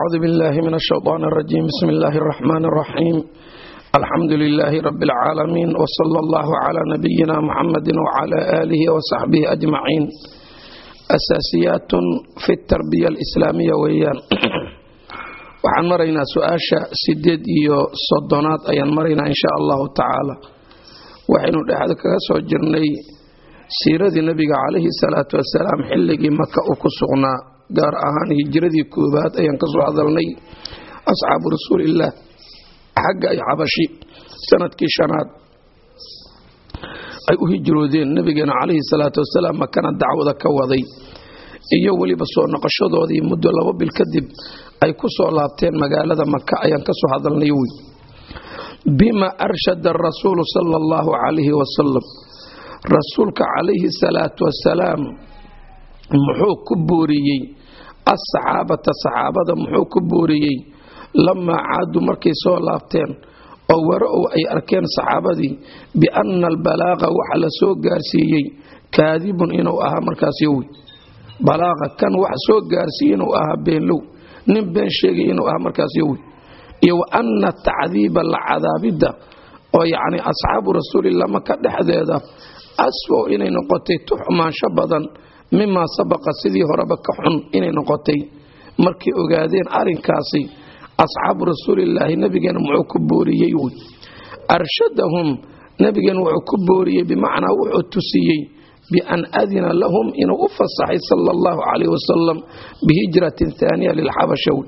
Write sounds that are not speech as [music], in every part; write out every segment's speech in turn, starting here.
أعوذ بالله من الشيطان الرجيم بسم الله الرحمن الرحيم الحمد لله رب العالمين وصلى الله على نبينا محمد وعلى آله وصحبه أجمعين أساسيات في التربية الإسلامية ويان waxaan maraynaa su-aasha sideed iyo soddonaad ayaan maraynaa insha allahu tacaala waxaynu dhexda kaga soo jirnay siiradii nebiga calayhi salaatu wasalaam xilligii maka uu ku sugnaa gaar ahaan hijiradii koowaad ayaan ka soo hadalnay asxaabu rasuulillaah xagga ay xabashi sannadkii shanaad. Ay u hijroodeen nebigeena calayhi salaatu wasalaam makana dacwada ka waday. Iyo weliba soo noqoshadoodii muddo labo bil kadib ay ku soo laabteen magaalada maka ayaan ka soo hadalnay wey. Bima arshada arasuulu sala allahu calayhi wasalam rasuulka calayhi salaatu wasalaam muxuu ku booriyey assaxaabata saxaabada muxuu ku booriyey lamaa caaduu markay soo laabteen oo waro ow ay arkeen saxaabadii bianna albalaaqa waxa la soo gaarsiiyey kaadibun inuu ahaa markaas yowi balaaqa kan wax soo gaarsiiye inuu ahaa beenlow nin been sheegay inuu ahaa markaas yowi iyo wa anna tacdiiba la cadaabidda oo yacni asxaabu rasuulillah maka dhexdeeda aswow inay noqotay tu xumaansho badan mimaa sabaqa sidii horeba ka xun inay noqotay. Markay ogaadeen arrinkaasi asxaabu rasuulilaahi nabigeena muxuu ku booriyey wy arshadahum nabigeena wuxuu ku booriyey bimacnaa wuxuu tusiyey bian adina lahum inuu u fasaxay sala allahu calayh wasalam bihijratin haaniya lilxabasha wy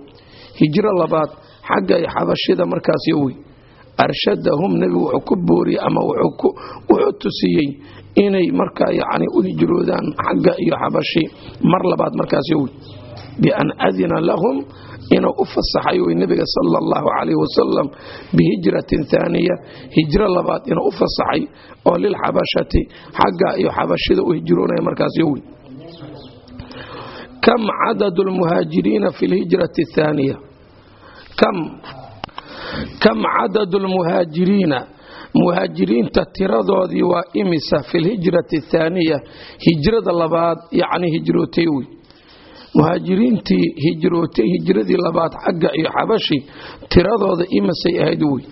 hijro labaad xagga xabashida markaas yowy arshadahum nebigu wuxuu ku booriyey ama wuxuu tusiyey inay markaa yacni u hijroodaan xagga iyo xabashi mar labaad markaas yowy bian adina lahum inuu u fasaxay wey nebiga sala allahu calayh wasalam bihijratin haaniya hijro labaad inuu u fasaxay oo lilxabashati xagga iyo xabashida u hijroonaya markaas yowy kam cadadu lmuhaajiriina fi lhijrati athaaniya kam cadadu lmuhaajiriina muhaajiriinta tiradoodii waa imisa fi lhijrati athaaniya hijrada labaad yacni hijrootay wey muhaajiriintii hijrootay hijradii labaad xagga iyo xabashi tiradooda imisay ahayd wey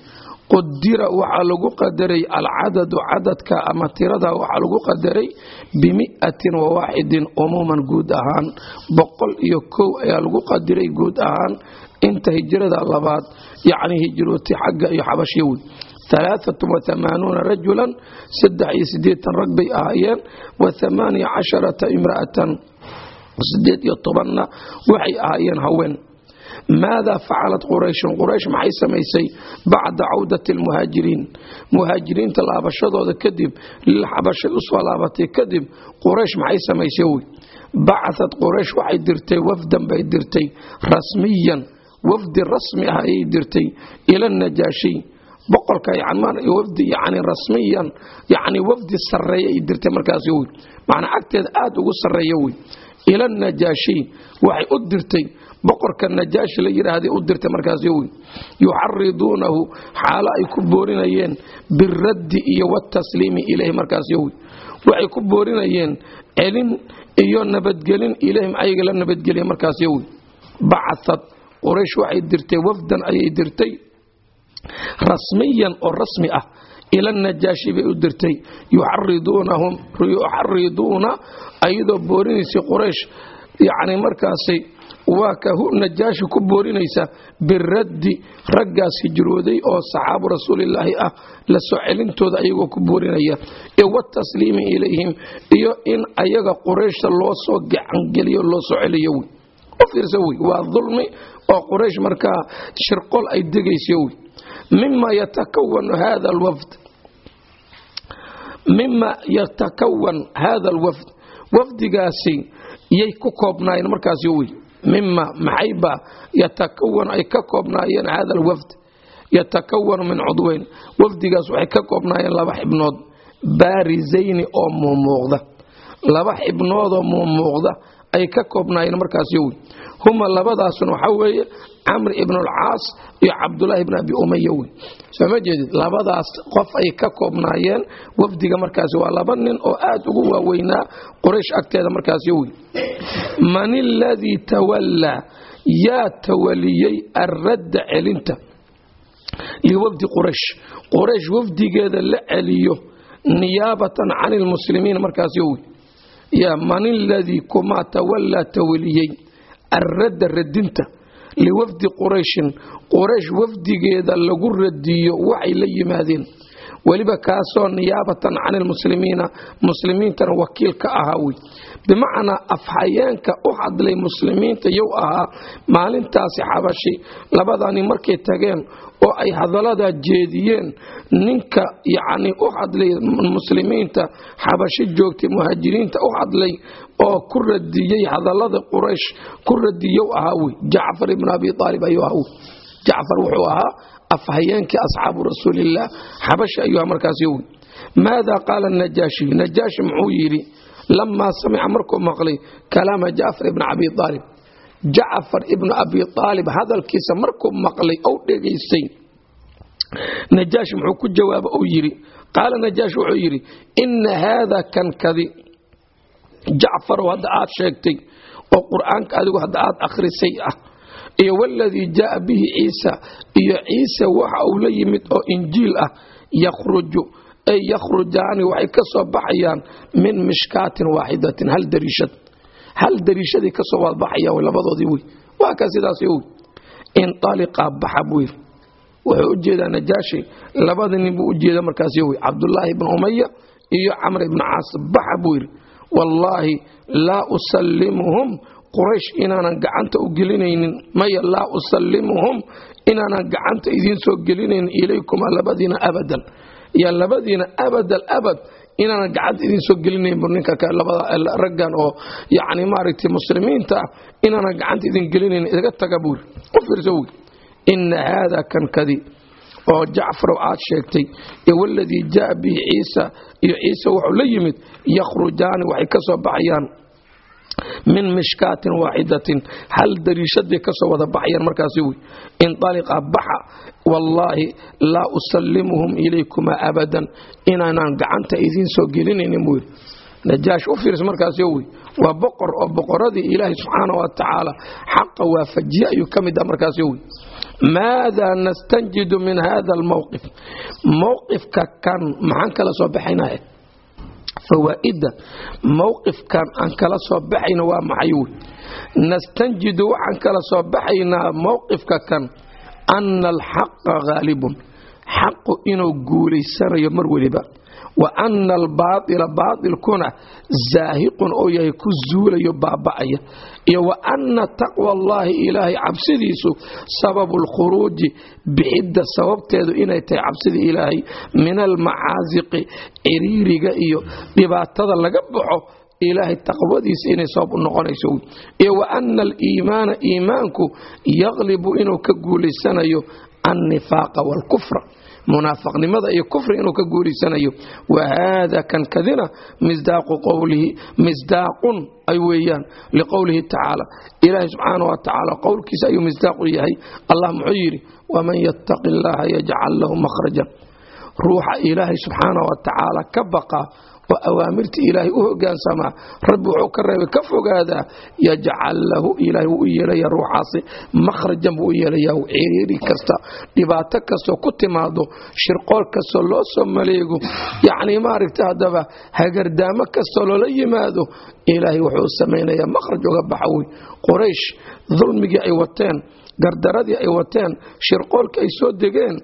qudira waxaa lagu qadaray alcadadu cadadka ama tirada waxaa lagu qadaray bimi'atin wa waaxidin umuuman guud ahaan. Boqol iyo kow ayaa lagu qadiray guud ahaan. Inta hijrada labaad yacni hijrootay xagga iyo xabashya wey alaaatun waamaanuuna rajulan saddex iyo siddeetan rag bay ahaayeen wa amaaniya casharata imra'atan sideed iyo tobanna waxay ahaayeen haween maadaa facalat qurayshun quraysh maxay samaysay bacda cawdati almuhaajiriin muhaajiriinta laabashadooda kadib lilxabashay u soo laabatay kadib quraysh maxay samaysay wey bacatad quraysh waxay dirtay wafdan bay dirtay rasmiyan wafdi rasmi ah ayay dirtay ila najaashi. Boqolka wafdi yani rasmiyan yani wafdi sareeya ay dirtay markaas wey macnaa agteeda aada ugu sareeya wey ila najaashi waxay u dirtay boqorka najaashi la yidhaahday u dirtay markaas wey yuxariduunahu xaalo ay ku boorinayeen biraddi iyo watasliimi ilayhi markaas wey waxay ku boorinayeen celin iyo nabadgelin ilayhim ayaga la nabadgeliya markaas wey bacad quraysh waxay dirtay wafdan ayay dirtay. Rasmiyan oo rasmi ah ila najaashi bay u dirtay. Yuxariduuna ayadoo boorinaysa quraysh. Yacni markaasay waa ka najaashi ku boorinaysa biraddi raggaas hijrooday oo saxaabu rasuulilaahi ah la soo celintooda ayagoo ku boorinaya. Iyo watasliimi ilayhim iyo in ayaga qurayshta loo soo gacangeliyo loo soo celiyo wey. U fiirsa wey. Waa dulmi oo quraysh markaa shirqol ay degaysa wey mima yatakawanu hada alwafd? Mima yatakawan hada alwafd? Wafdigaasi yay ku koobnaayeen markaas wey mima maxayba yatakawan ay ka koobnaayeen hada alwafd? Yatakawanu min cudweyn. Wafdigaas waxay ka koobnaayeen laba xibnood baarizayni oo muumuuqda. Laba xibnoodoo muumuuqda ay ka koobnaayeen markaas wey huma labadaasuna waxaa weeye camr ibn alcaas iyo cabdulaahi ibn abi umaya wey soo ma jeedid? Labadaas qof ay ka koobnaayeen wafdiga markaasi waa laba nin oo aad ugu waaweynaa quraysh agteeda markaasi wey man iladii tawallaa yaa tawaliyey arradda celinta. Liwafdi quraysh. Quraysh wafdigeeda la celiyo niyaabatan can ilmuslimiin markaas yowi yaa man iladii kumaa tawallaa tawaliyey arradda radinta liwafdi qurayshin quraysh wafdigeeda lagu radiyo waxay la yimaadeen weliba kaasoo niyaabatan can ilmuslimiina muslimiintana wakiil ka ahaa wey bimacnaa afhayeenka u hadlay muslimiinta yow ahaa maalintaasi xabashi labadani markay tageen oo ay hadaladaa jeediyeen ninka yacni u hadlay muslimiinta xabashi joogtay muhaajiriinta u hadlay oo ku radiyey hadallada quraysh ku radiyow ahaa wey jacfar ibn abi aalib ayuu ahaa wey jacfar wuxuu ahaa afhayeenkii asxaabu rasuulillaah xabashi ayuu markaas yowi maada qaala najaashi? Najaashi muxuu yidhi lamaa samica markuu maqlay kalaama jacfar ibni abi aalib jacfar ibnu abi aalib hadalkiisa markuu maqlay ou dhegaystay. Najaashi muxuu ku jawaaba uu yidhi qaala najaashi wuxuu yidhi ina haada kankadi jacfarow hadda aad sheegtay oo qur'aanka adigu hadda aad akhrisay ah iyo waladii jaaa bihi ciisa iyo ciise waxa uu la yimid oo injiil ah yakhruju ay yakhrujaani waxay ka soo baxayaan min mishkaatin waaxidatin hal dariishad. Hal dariishaday ka soo wadabaxayaan labadoodii wey. Waa ka sidaas wey. Inaliqaa baxa yidhi. Wuxuu u jeedaa najaashi labada nin buu u jeeda markaas wey cabdulaahi ibn umaya iyo camr ibn caas baxa buu yidhi. Wallaahi laa usallimuhum quraysh inaanan gacanta u gelinaynin. Maya laa usallimuhum inaanan gacanta idiin soo gelinaynin ilaykuma labadiina abadan. Iyo labadiina abadal abad inaanan gacanta idiin soo gelinayn bu ninka raggan oo yani maaragtay muslimiinta ah inaanan gacanta idin gelinayn idaga taga buuri u fiirso wy ina haada kankadi oo jacfarow aad sheegtay iyo waladii jaaa bihi ciisa iyo ciise wuxuu la yimid yakhrujaani waxay ka soo baxayaan min mishkaatin waaxidatin. Hal dariishaday ka soo wada baxayaan markaasi wey? Inaliqa baxa. Wallaahi laa usallimuhum ilaykumaa abadan. Inaanaan gacanta idiin soo gelinaynin buu yidhi. Najaash u fiirsa markaasi wey waa boqor oo boqoradii ilaahay subxaana wa xaqa waafajiye ayuu ka mid ah markaasi wey. Maada nastanjidu min hada almowqif mowqifka kan maxaan kala soo baxaynaa fawaa'ida. Mowqifkan aan kala soo baxayna waa maxay wey nastanjidu waxaan kala soo baxaynaa mowqifka kan ana alxaqa haalibun xaqu inuu guulaysanayo mar weliba wa ana albaaila baailkuna zaahiqun oo yahay ku zuulayo baaba'aya. Iyo wa anna taqwa allaahi ilaahay cabsidiisu sababu lkhuruuji bixidda sababteedu inay tahay cabsida ilaahay min almacaasiqi ciriiriga iyo dhibaatada laga baxo ilaahay taqwadiisa inay sabab u noqonayso. Iyo wa ana aliimaana iimaanku yaqlibu inuu ka guulaysanayo annifaaqa waalkufra munaafaqnimada iyo kufri inuu ka guulaysanayo wa haada kan kadina misdaaqun ay weeyaan liqowlihi tacaala ilaahay subxaana wa tacaala qowlkiisa ayuu misdaaqu yahay. Allah muxuu yidhi waman yattaqi illaaha yajcal lahu makhrajan. Ruuxa ilaahay subxaana wa tacaala ka baqa oo awaamirta ilaahay u hogaansamaa rabbi wuxuu ka reebay ka fogaadaa yajcal lahu ilaahay wuu u yeelaya ruuxaasi makhrajan buu u yeelaya ciriiri kasta dhibaato kastoo ku timaado shirqool kastoo loo soo maleego. Yacni maaragta haddaba hagardaamo kastoo loola yimaado ilaahay wuxuu samaynayaa makhraj uga baxa wey qoraysh dulmigii ay wateen gardaradii ay wateen shirqoolkii ay soo degeen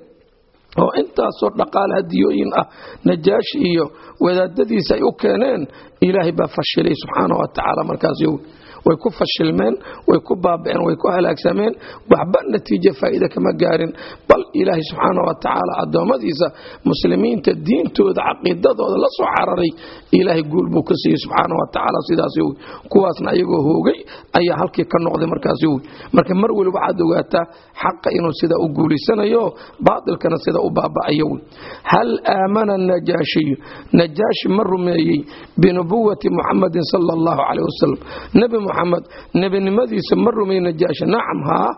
oo intaasoo dhaqaale hadiyooyin ah najaashi iyo wadaadadiisa ay u keeneen ilaahay baa fashilay subxaana wa tacaala markaas way ku fashilmeen way ku baaba'een way ku halaagsameen waxba natiijo faa'iida kama gaarin. Bal ilaahay subxaana wa tacaala addoommadiisa muslimiinta diintooda caqiidadooda la soo cararay ilaahay guul buu ka siiyey subxaana wa tacaala. Sidaas wey kuwaasna ayagoo hoogay ayaa halkii ka noqday markaas wey marka mar weli waxaad ogaataa xaqa inuu sida u guulaysanayo baatilkana sida u baaba'ayo wey hal aamana najaashiyu najaashi ma rumeeyey binubuwati muxamadin sala allahu caleyh wasalam muxamed nebinimadiisa ma rumeeyey najaashi. Nacam haa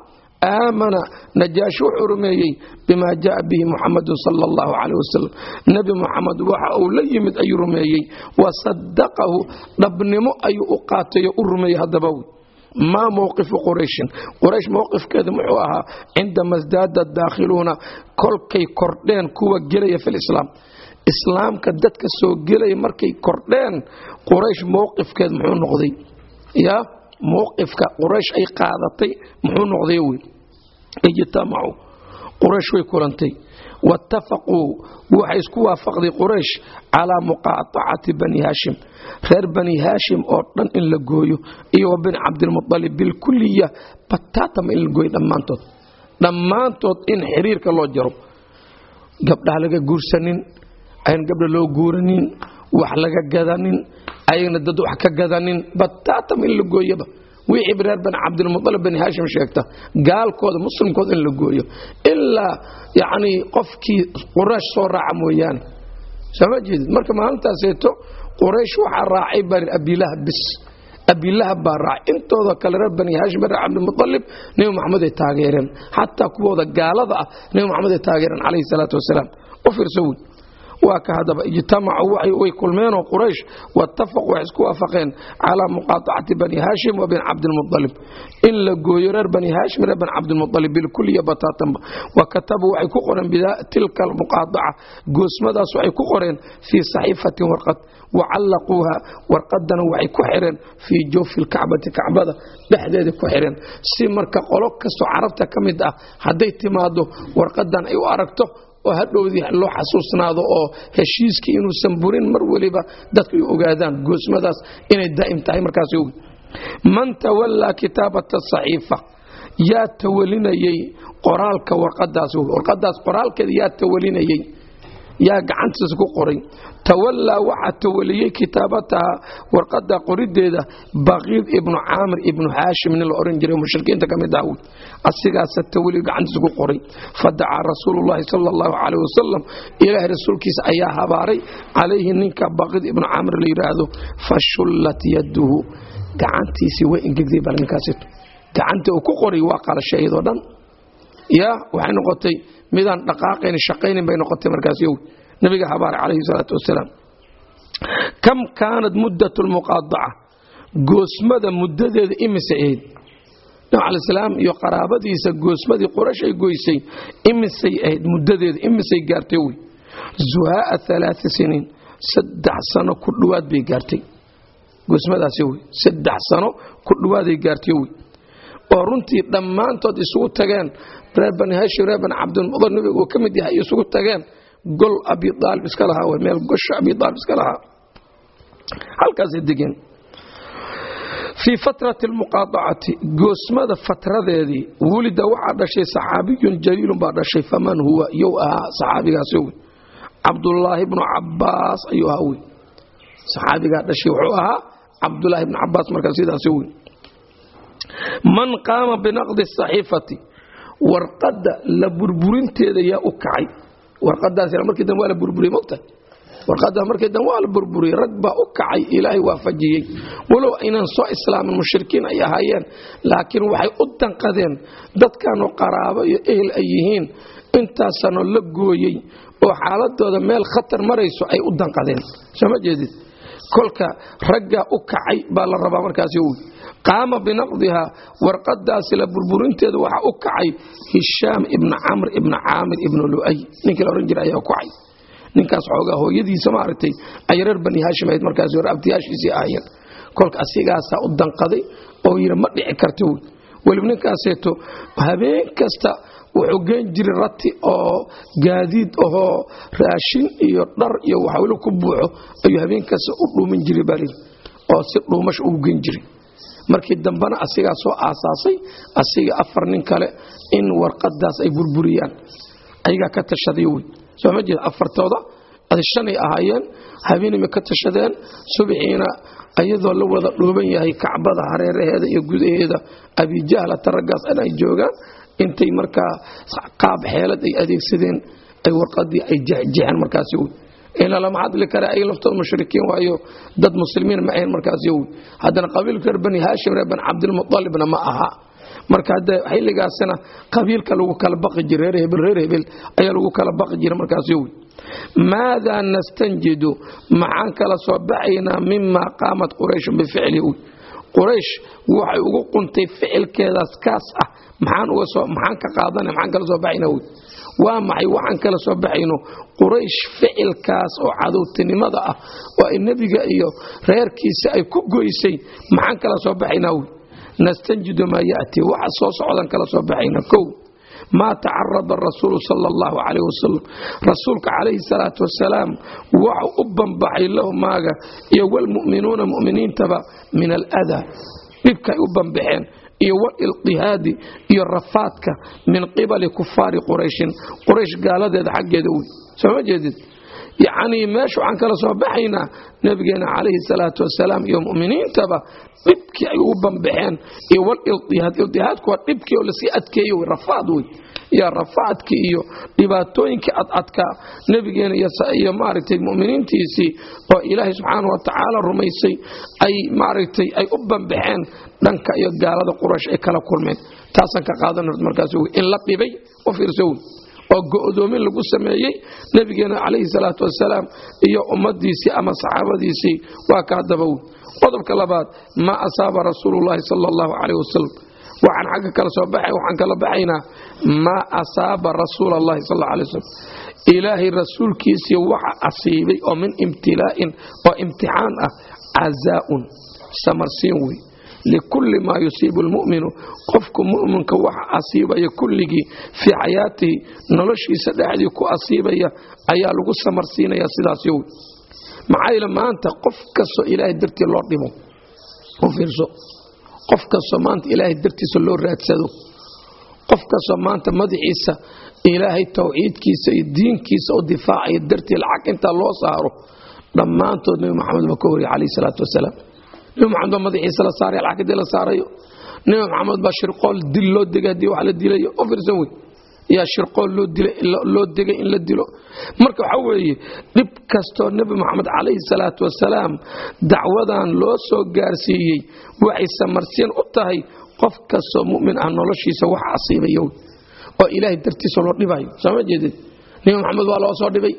aamana. Najaashi wuxuu rumeeyey bima jaaa bihi muxamadun sala allahu caleyh wasalam nebi muxamed waxa uu la yimid ayuu rumeeyey. Wa sadaqahu dhabnimo ayuu u qaatayo u rumeeyey haddaba wey maa mowqifu qurayshin. Quraysh mowqifkeeda muxuu ahaa cindama sdaada daakhiluuna kolkay kordheen kuwa gelaya fi lislaam islaamka dadka soo gelaya markay kordheen quraysh mowqifkeed muxuu noqday ya mowqifka quraysh ay qaadatay muxuu noqday wey ijtamacuu quraysh way kulantay. Waatafaquu waxay isku waafaqday quraysh calaa muqaatacati bani haashim. Reer bani haashim oo dhan in la gooyo iyo bani cabdilmualib bilkuliya bataatama in la gooyo dhammaantood. Dhammaantood in xiriirka loo jaro. Gabdhaha laga guursanin ayn gabdha loo guuranin wax laga gadanin ayagna dad wax ka gadanin bataatam in la gooyoba wixii reer bani cabdilmualib bani haashim sheegta gaalkooda muslimkooda in la gooyo. Ilaa yacnii qofkii quraysh soo raaca mooyaane. Sooma jeedid? Marka maalintaaseeto quraysh waxaa raacay bari abilahab bis abilahab baa raacay intooda kale reer bani haashim reer cabdilmualib nebi maxamed ay taageereen. Xataa kuwooda gaalada ah nebi maxamed ay taageereen calayhi salaatu wasalaam. U fiirso wey waa ka hadaba ijtamacuu way kulmeenoo quraysh waatafaquu waxay isku waafaqeen calaa muqaatacati bani haashim wa bani cabdilmualib in la gooyo reer bani haashim reer bani cabdilmualib bilkuliya bataatanba. Wa katabuu waxay ku qoreen tilka almuqaataca goosmadaas waxay ku qoreen fii saxiifatin warqad wacallaquuha warqadana waxay ku xireen fii jawfi lkacbati kacbada dhexdeeda ku xireen. Si marka qolo kastoo carabta ka mid ah hadday timaado warqadan ay u aragto oo hadhowdii loo xasuusnaado oo heshiiskii inuusan burin mar weliba dadku ogaadaan goosmadaas inay daa'im tahay markaas ogi. Man tawallaa kitaabata saxiifa yaa tawalinayey qoraalka warqadaas warqadaas qoraalkeeda yaa tawalinayey yaa gacantiisa ku qoray. Tawallaa waxaa tawaliyey kitaabataha warqada qorideeda baqiid ibnu caamir ibnu haashim nin la oran jiray mushrikiinta ka mid ah asigaasa tawali gacantiisa ku qoray. Fadacaa rasuululahi sal allahu calayh wasalam ilaahay rasuulkiisa ayaa habaaray calayhi ninka baqiid ibnu caamir la yidhaahdo fashullat yaduhu. Gacantiisii way ingegday bal ninkaasito gacantii uu ku qoray waa qalashay iyadoo dhan. Ya waxay noqotay midaan dhaqaaqayn shaqaynin bay noqotay markaas yow nabiga habaare calayhi salaatu wasalaam kam kaanad muddat lmuqaadaca goosmada muddadeeda imise ahayd nabi cala salaam iyo qaraabadiisa goosmadii qurash ay goysay imisay ahayd muddadeeda imisay gaartay wey zuhaaa alaaa siniin. Saddex sano ku dhowaad bay gaartay. Goosmadaasi wey saddex sano ku dhowaaday gaartay wey oo runtii dhammaantood isugu tageen reer bani hashim reer bani cabdilmualib nabiga ka mid yahay isugu tageen gol abi aalib iska lahaa w meel gosha abi aalib iska lahaa. Halkaasay degeen fii fatrati almuqaadacati goosmada fatradeedii wulida waxaa dhashay saxaabiyun jaliilun baa dhashay faman huwa yow ahaa saxaabigaas wey cabdulaahi bnu cabaas ayuu ahaa wey. Saxaabigaa dhashay wuxuu ahaa cabdulaahi bnu cabaas markaa sidaas wey man qaama binaqdi saxiifati warqadda la burburinteeda yaa u kacay. Warqadaas markii dambe waa la burburiyey mogtahay warqaddaa markii dambe waa la burburiyey rag baa u kacay ilaahay waafajiyey walow aynan soo islaamin mushrikiin ay ahaayeen laakiin waxay u danqadeen dadkanoo qaraabo iyo ehel ay yihiin intaasanoo la gooyey oo xaaladooda meel khatar marayso ay u danqadeen. Sooma jeedid? Kolka raggaa u kacay baa la rabaa markaas qaama binaqdiha warqadaasi la burburinteeda waxaa u kacay hishaam ibna camr ibna caamir ibna lu'ay. Ninkii la ohan jiray ayaa kacay. Ninkaas xoogaa hooyadiisa maaragtay ay reer bani haashim ahayd markaas hore abtiyaashiisii ahaayeen. Kolka asigaasaa u danqaday oo yidhi ma dhici karta wy weliba ninkaaseeto habeen kasta wuxuu geen jiray rati oo gaadiid ahoo raashin iyo dhar iyo waxweli ku buuxo ayuu habeenkasta u dhuumin jiray baa lii oo si dhuumasha ugu geen jiray markii dambena asigaa soo aasaasay asiga afar nin kale in warqadaas ay burburiyaan. Ayagaa ka tashaday wey sooma jeed afartooda shanay ahaayeen habeenimay ka tashadeen subaxiina ayadoo la wada dhuuban yahay kacbada hareeraheeda iyo gudaheeda abijahlata raggaas ay joogaan. Intay markaa qaab xeelad ay adeegsadeen ay warqadii ay jexjexeen markaas wey ila lama hadli kare ay laftooda mushrikiin waayo dad muslimiin ma ahayn markaas yow haddana qabiilka reer bani haashim reer bani cabdilmualibna ma aha marka hadda xilligaasina qabiilka lagu kala baqi jiray reer hebel reer hebel ayaa lagu kala baqi jiray markaas yow maadaa nastanjidu maxaan kala soo baxaynaa mimaa qaamat qurayshun bificli quraysh waxay ugu quntay ficilkeedaas kaas ah maxaan ka qaadana maxaan kala soo baxayna wy waa maxay? Waxaan kala soo baxayno quraysh ficilkaas oo cadowtinimada ah. Oo ay nebiga iyo reerkiisa ay ku goysay. Maxaan kala soo baxaynaa wy nastanjidu maa ya'tii waxa soo socdan kala soo baxayna. Kow maa tacarada rasuulu sal allahu calayh wasalam rasuulka calayhi salaatu wasalaam waxau u banbaxay lahu maaga iyo walmu'minuuna mu'miniintaba min aladaa dhibkaay u banbaxeen iyo walilqihaadi iyo rafaadka min qibali kufaari qurayshin quraysh gaaladeeda xaggeeda wey sooma jeedid yacnii meesha waxaan kala soo baxaynaa nabigeena calayhi salaatu wasalaam iyo mu'miniintaba dhibkii ay ugu banbaxeen. Iyo walildihaad ildihaadku waa dhibkii oo la sii adkeeye wey rafaad wey iyo rafaadkii iyo dhibaatooyinkii adadkaa nebigeena iyo maaragtay mu'miniintiisii oo ilaahay subxaanau watacaala rumaysay ay maaragtay ay u banbaxeen dhanka iyo gaalada quraysh ay kala kulmeen. Taasaan ka qaadan markaas in la dhibay u fiirso oo go'doomin lagu sameeyey nebigeena calayhi salaatu wasalaam iyo ummadiisii ama saxaabadiisii waa ka hadaba wey qodobka labaad maa asaaba rasuulullaahi sala allahu calayh wasalam waxaan xagga kala soo baxay waxaan kala baxaynaa maa asaaba rasuula allahi sal alla alay wasalam ilaahay rasuulkiisii waxa asiibay oo min imtilaa'in oo imtixaan ah cazaa'un samarsiin wey likulli maa yusiibu lmu'minu qofku mu'minka waxa asiibaya kulligii fii xayaatihi noloshiisa dhexdii ku asiibaya ayaa lagu samarsiinaya sidaas yow maxaa yeele maanta qof kastoo ilaahay dartii loo dhimo u qof kastoo maanta ilaahay dartiisa loo raadsado qof kastoo maanta madaxiisa ilaahay tawxiidkiisa iyo diinkiisa u difaacaya dartii lacag intaa loo saaro dhammaantood nebi maxamed baa ka wariyay calayhi salaatu wasalaam maxamed baa madaxiisa la saaray lacag haddii la saarayo. Nebi maxamed baa shirqool dil loo degay haddii wax la dilayo. U fiirsan wey yaa shirqool loo degay in la dilo. Marka waxaa weeye dhib kastoo nebi moxamed calayhi salaatu wasalaam dacwadan loo soo gaarsiiyey waxay samarsiin u tahay qof kastoo mu'min ah noloshiisa wax asiibayo oo ilaahay dartiisa loo dhibayo. Sooma jeedid nebi moxamed waa loo soo dhibay.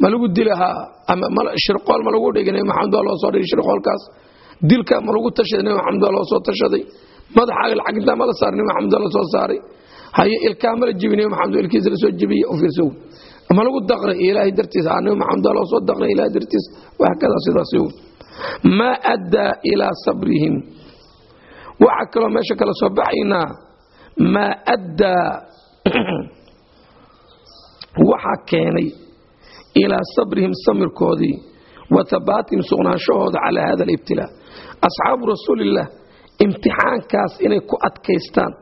Ma lagu dilahaa shirqool ma lagu dhigay? Nebi moxamed waa loo soo dhigay shirqoolkaas dilka ma lagu tashaday nebi moxamed waa loo soo tashaday. Madaxaaga lacag intaa mala saaray nebi moxamed waa la soo saaray. Haye ilkaa mala jibin nebi maxamed ilkiisa la soo jibiye u ma lagu daqray ilaahay dartiisa aa nebi maxamed loo soo daqray ilaahay dartiisa wax kada sidaas wey maa addaa ilaa sabrihim. Waxaa kaloo meesha kala soo baxaynaa maa addaa [clears throat] waxaa keenay ilaa sabrihim samirkoodii wa habaatihim sugnaanshahooda calaa hada alibtilaa asxaabu rasuulillaah imtixaankaas inay ku adkaystaan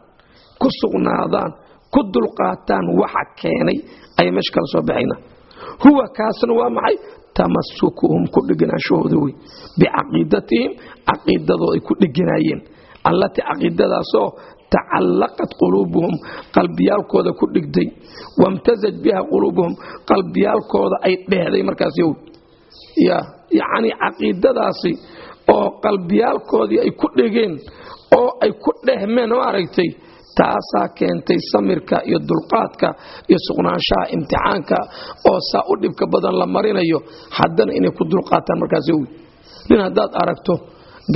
ku sugnaadaan ku dulqaataan waxa keenay ay meesha kala soo baxayna. Huwa kaasna waa maxay? Tamasukuhum ku dheganaanshahooda wey bicaqiidatihim caqiidadooda ay ku dheganaayeen allatii caqiidadaasoo tacallaqat quluubuhum qalbiyaalkooda ku dhigday wamtasaj biha quluubuhum qalbiyaalkooda ay markaas yow. Yacnii caqiidadaasi oo qalbiyaalkoodii ay ku dhegeen oo ay ku dhehmeen oo aragtay taasaa keentay samirka iyo dulqaadka iyo sugnaanshaha imtixaanka oo saa u dhibka badan la marinayo. Haddana inay ku dulqaataan markaas yowi nin haddaad aragto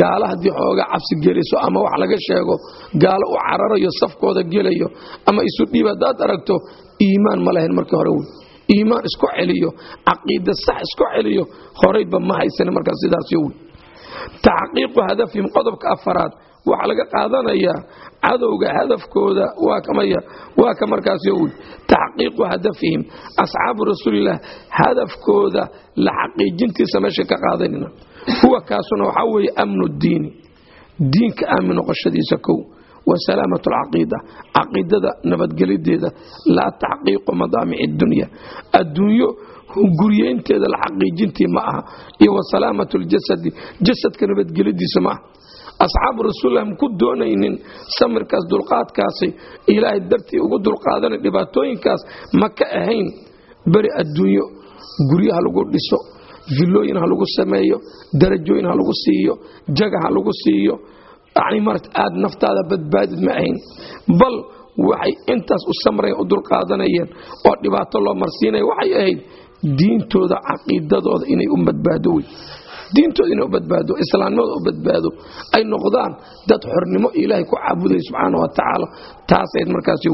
gaalo haddii xoogaa cabsi geliso ama wax laga sheego gaalo u cararayo safkooda gelayo ama isu dhiib haddaad aragto iimaan ma lahayn markii hore wey iimaan isku celiyo caqiida sax isku celiyo horayba ma haysan markaas sidaas yowi taxqiiqu hadafihim qodobka afaraad waxaa laga qaadanayaa cadowga hadafkooda waa ka markaas yowi taxqiiqu hadafihim asxaabu rasuulilah hadafkooda la xaqiijintiisa meesha ka qaadanayna huwa kaasuna waxaa weeye amnu diini diinka aamin noqoshadiisa kow wa salaamat alcaqiida caqiidada nabadgelideeda laa taxqiiqu madaamici dunya adduunyo guryeynteeda la xaqiijintii ma aha iyo wa salaamat ljasadi jasadka nabadgelidiisa ma aha. Asxaabu rasuulilah maku doonaynin samirkaas dulqaadkaasi ilaahay dartii ugu dulqaadana dhibaatooyinkaas ma ka ahayn. Beri adduunyo guryaha lagu dhiso villooyin ha lagu sameeyo darajooyin ha lagu siiyo jaga ha lagu siiyo. Yani marata aad naftaada badbaadid ma ahayn. Bal waxay intaas u samrayan u dulqaadanayeen oo dhibaato loo marsiinaya waxay ahayd diintooda caqiidadooda inay u badbaado wey diintooda inay u badbaado islaamnimada u badbaado ay noqdaan dad xornimo ilaahay ku caabudaya subxaana wa tacaala taasayd markaasi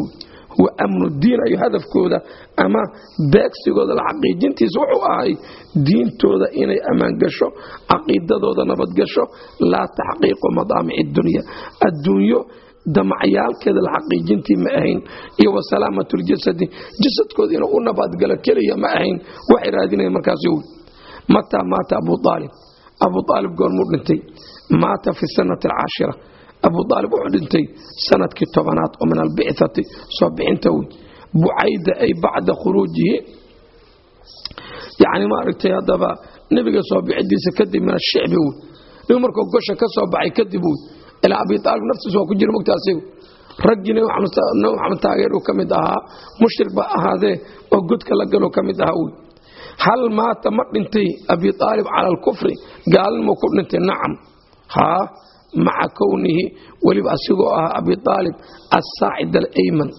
huwa amnu diin ayo hadafkooda ama beegsigooda la xaqiijintiisa wuxuu ahay diintooda inay ammaan gasho caqiidadooda nabadgasho laa taxqiiqu madaamici dunya. Adduunyo damacyaalkeeda la ma ahayn iyo wa salaamatuljasadi jasadkooda inuu u nabadgalo keliya ma ahayn waxay raadinayan markaas mataa maata abu aalib abu aalib goormuu dhintay. Maata fi sanati alcaashira. Abu aalib wuxuu dhintay sannadkii tobanaad oo min albicati soo bixinta wey bucayda ay bacda khuruujihi. Yani maaragtay haddaba nebiga soo bixidiisa kadib min ashicbi wey markuu gosha ka soo baxay kadib wey ilaa abi aalib naftiisa waa ku jira mogtaasigu raggii nabi maxamed taageeruu ka mid ahaa. Mushrik ba ahaadee oo godka la galoo ka mid ahaa wey hal maata ma dhintay abi aalib cala alkufri? Gaalnimuu ku dhintay? Nacam. Haa maca kownihi weliba asigoo ahaa abi aalib asaacid alayman.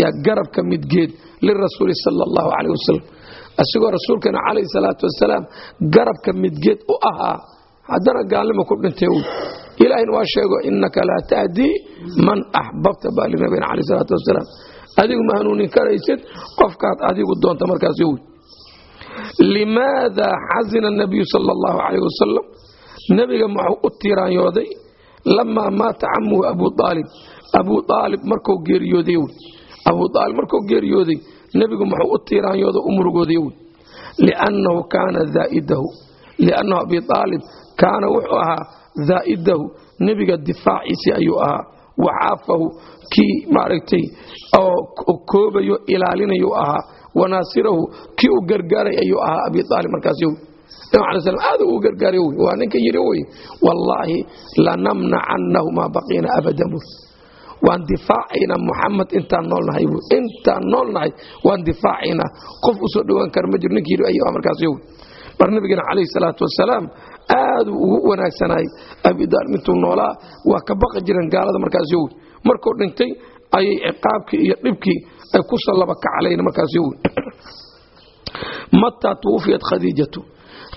Yaa garabka midgeed lirasuuli sal allahu caleyh wasalam asigoo rasuulkeena calayhi salaatu wasalaam garabka midgeed u ahaa. Haddana gaalnimo ku dhintay wy ilaahayna waa sheego innaka laa tahdii man axbabta baa linabina caleyh salaatu wasalaam adigu ma hanuunin karaysid qofkaad adigu doonta markaas wy limaada xazina nabiyu sal allahu calayh wasalam nebiga muxuu u tiiraanyooday lamaa maata camuhu abu aalib abu aalib marku geeriyooday wy abu aalib markuu geeriyooday nebigu muxuu u tiiraanyooda u murugooday wy liannahu kaana daa'idahu liannahu abi aalib kaana wuxuu ahaa daa'idahu nebiga difaaciisii ayuu ahaa waxaafahu kii maaragtay oo koobayo ilaalinayu ahaa wanaasirahu kii u gargaaray ayuu ahaa abi aalib markaas aad u gargaaray waa ninka yidhi wy wallaahi lanamnacannahu maa baqiina abadan buy waan difaacaynaa muxamed intaan noolnahay intaan noolnahay waan difaacaynaa qof u soo dhowaan kara ma jiro ninka yidhi ayuu markaas wy mar nabigeena calayhi salaatu wasalaam aaduu ugu wanaagsanayay abidaalib intuu noolaa. Waa ka baqi jireen gaalada markaas wy markuu dhintay ayay ciqaabkii iyo dhibkii ay ku soo laba kacalayn markaas wy mataa tuwufiyat khadiijatu.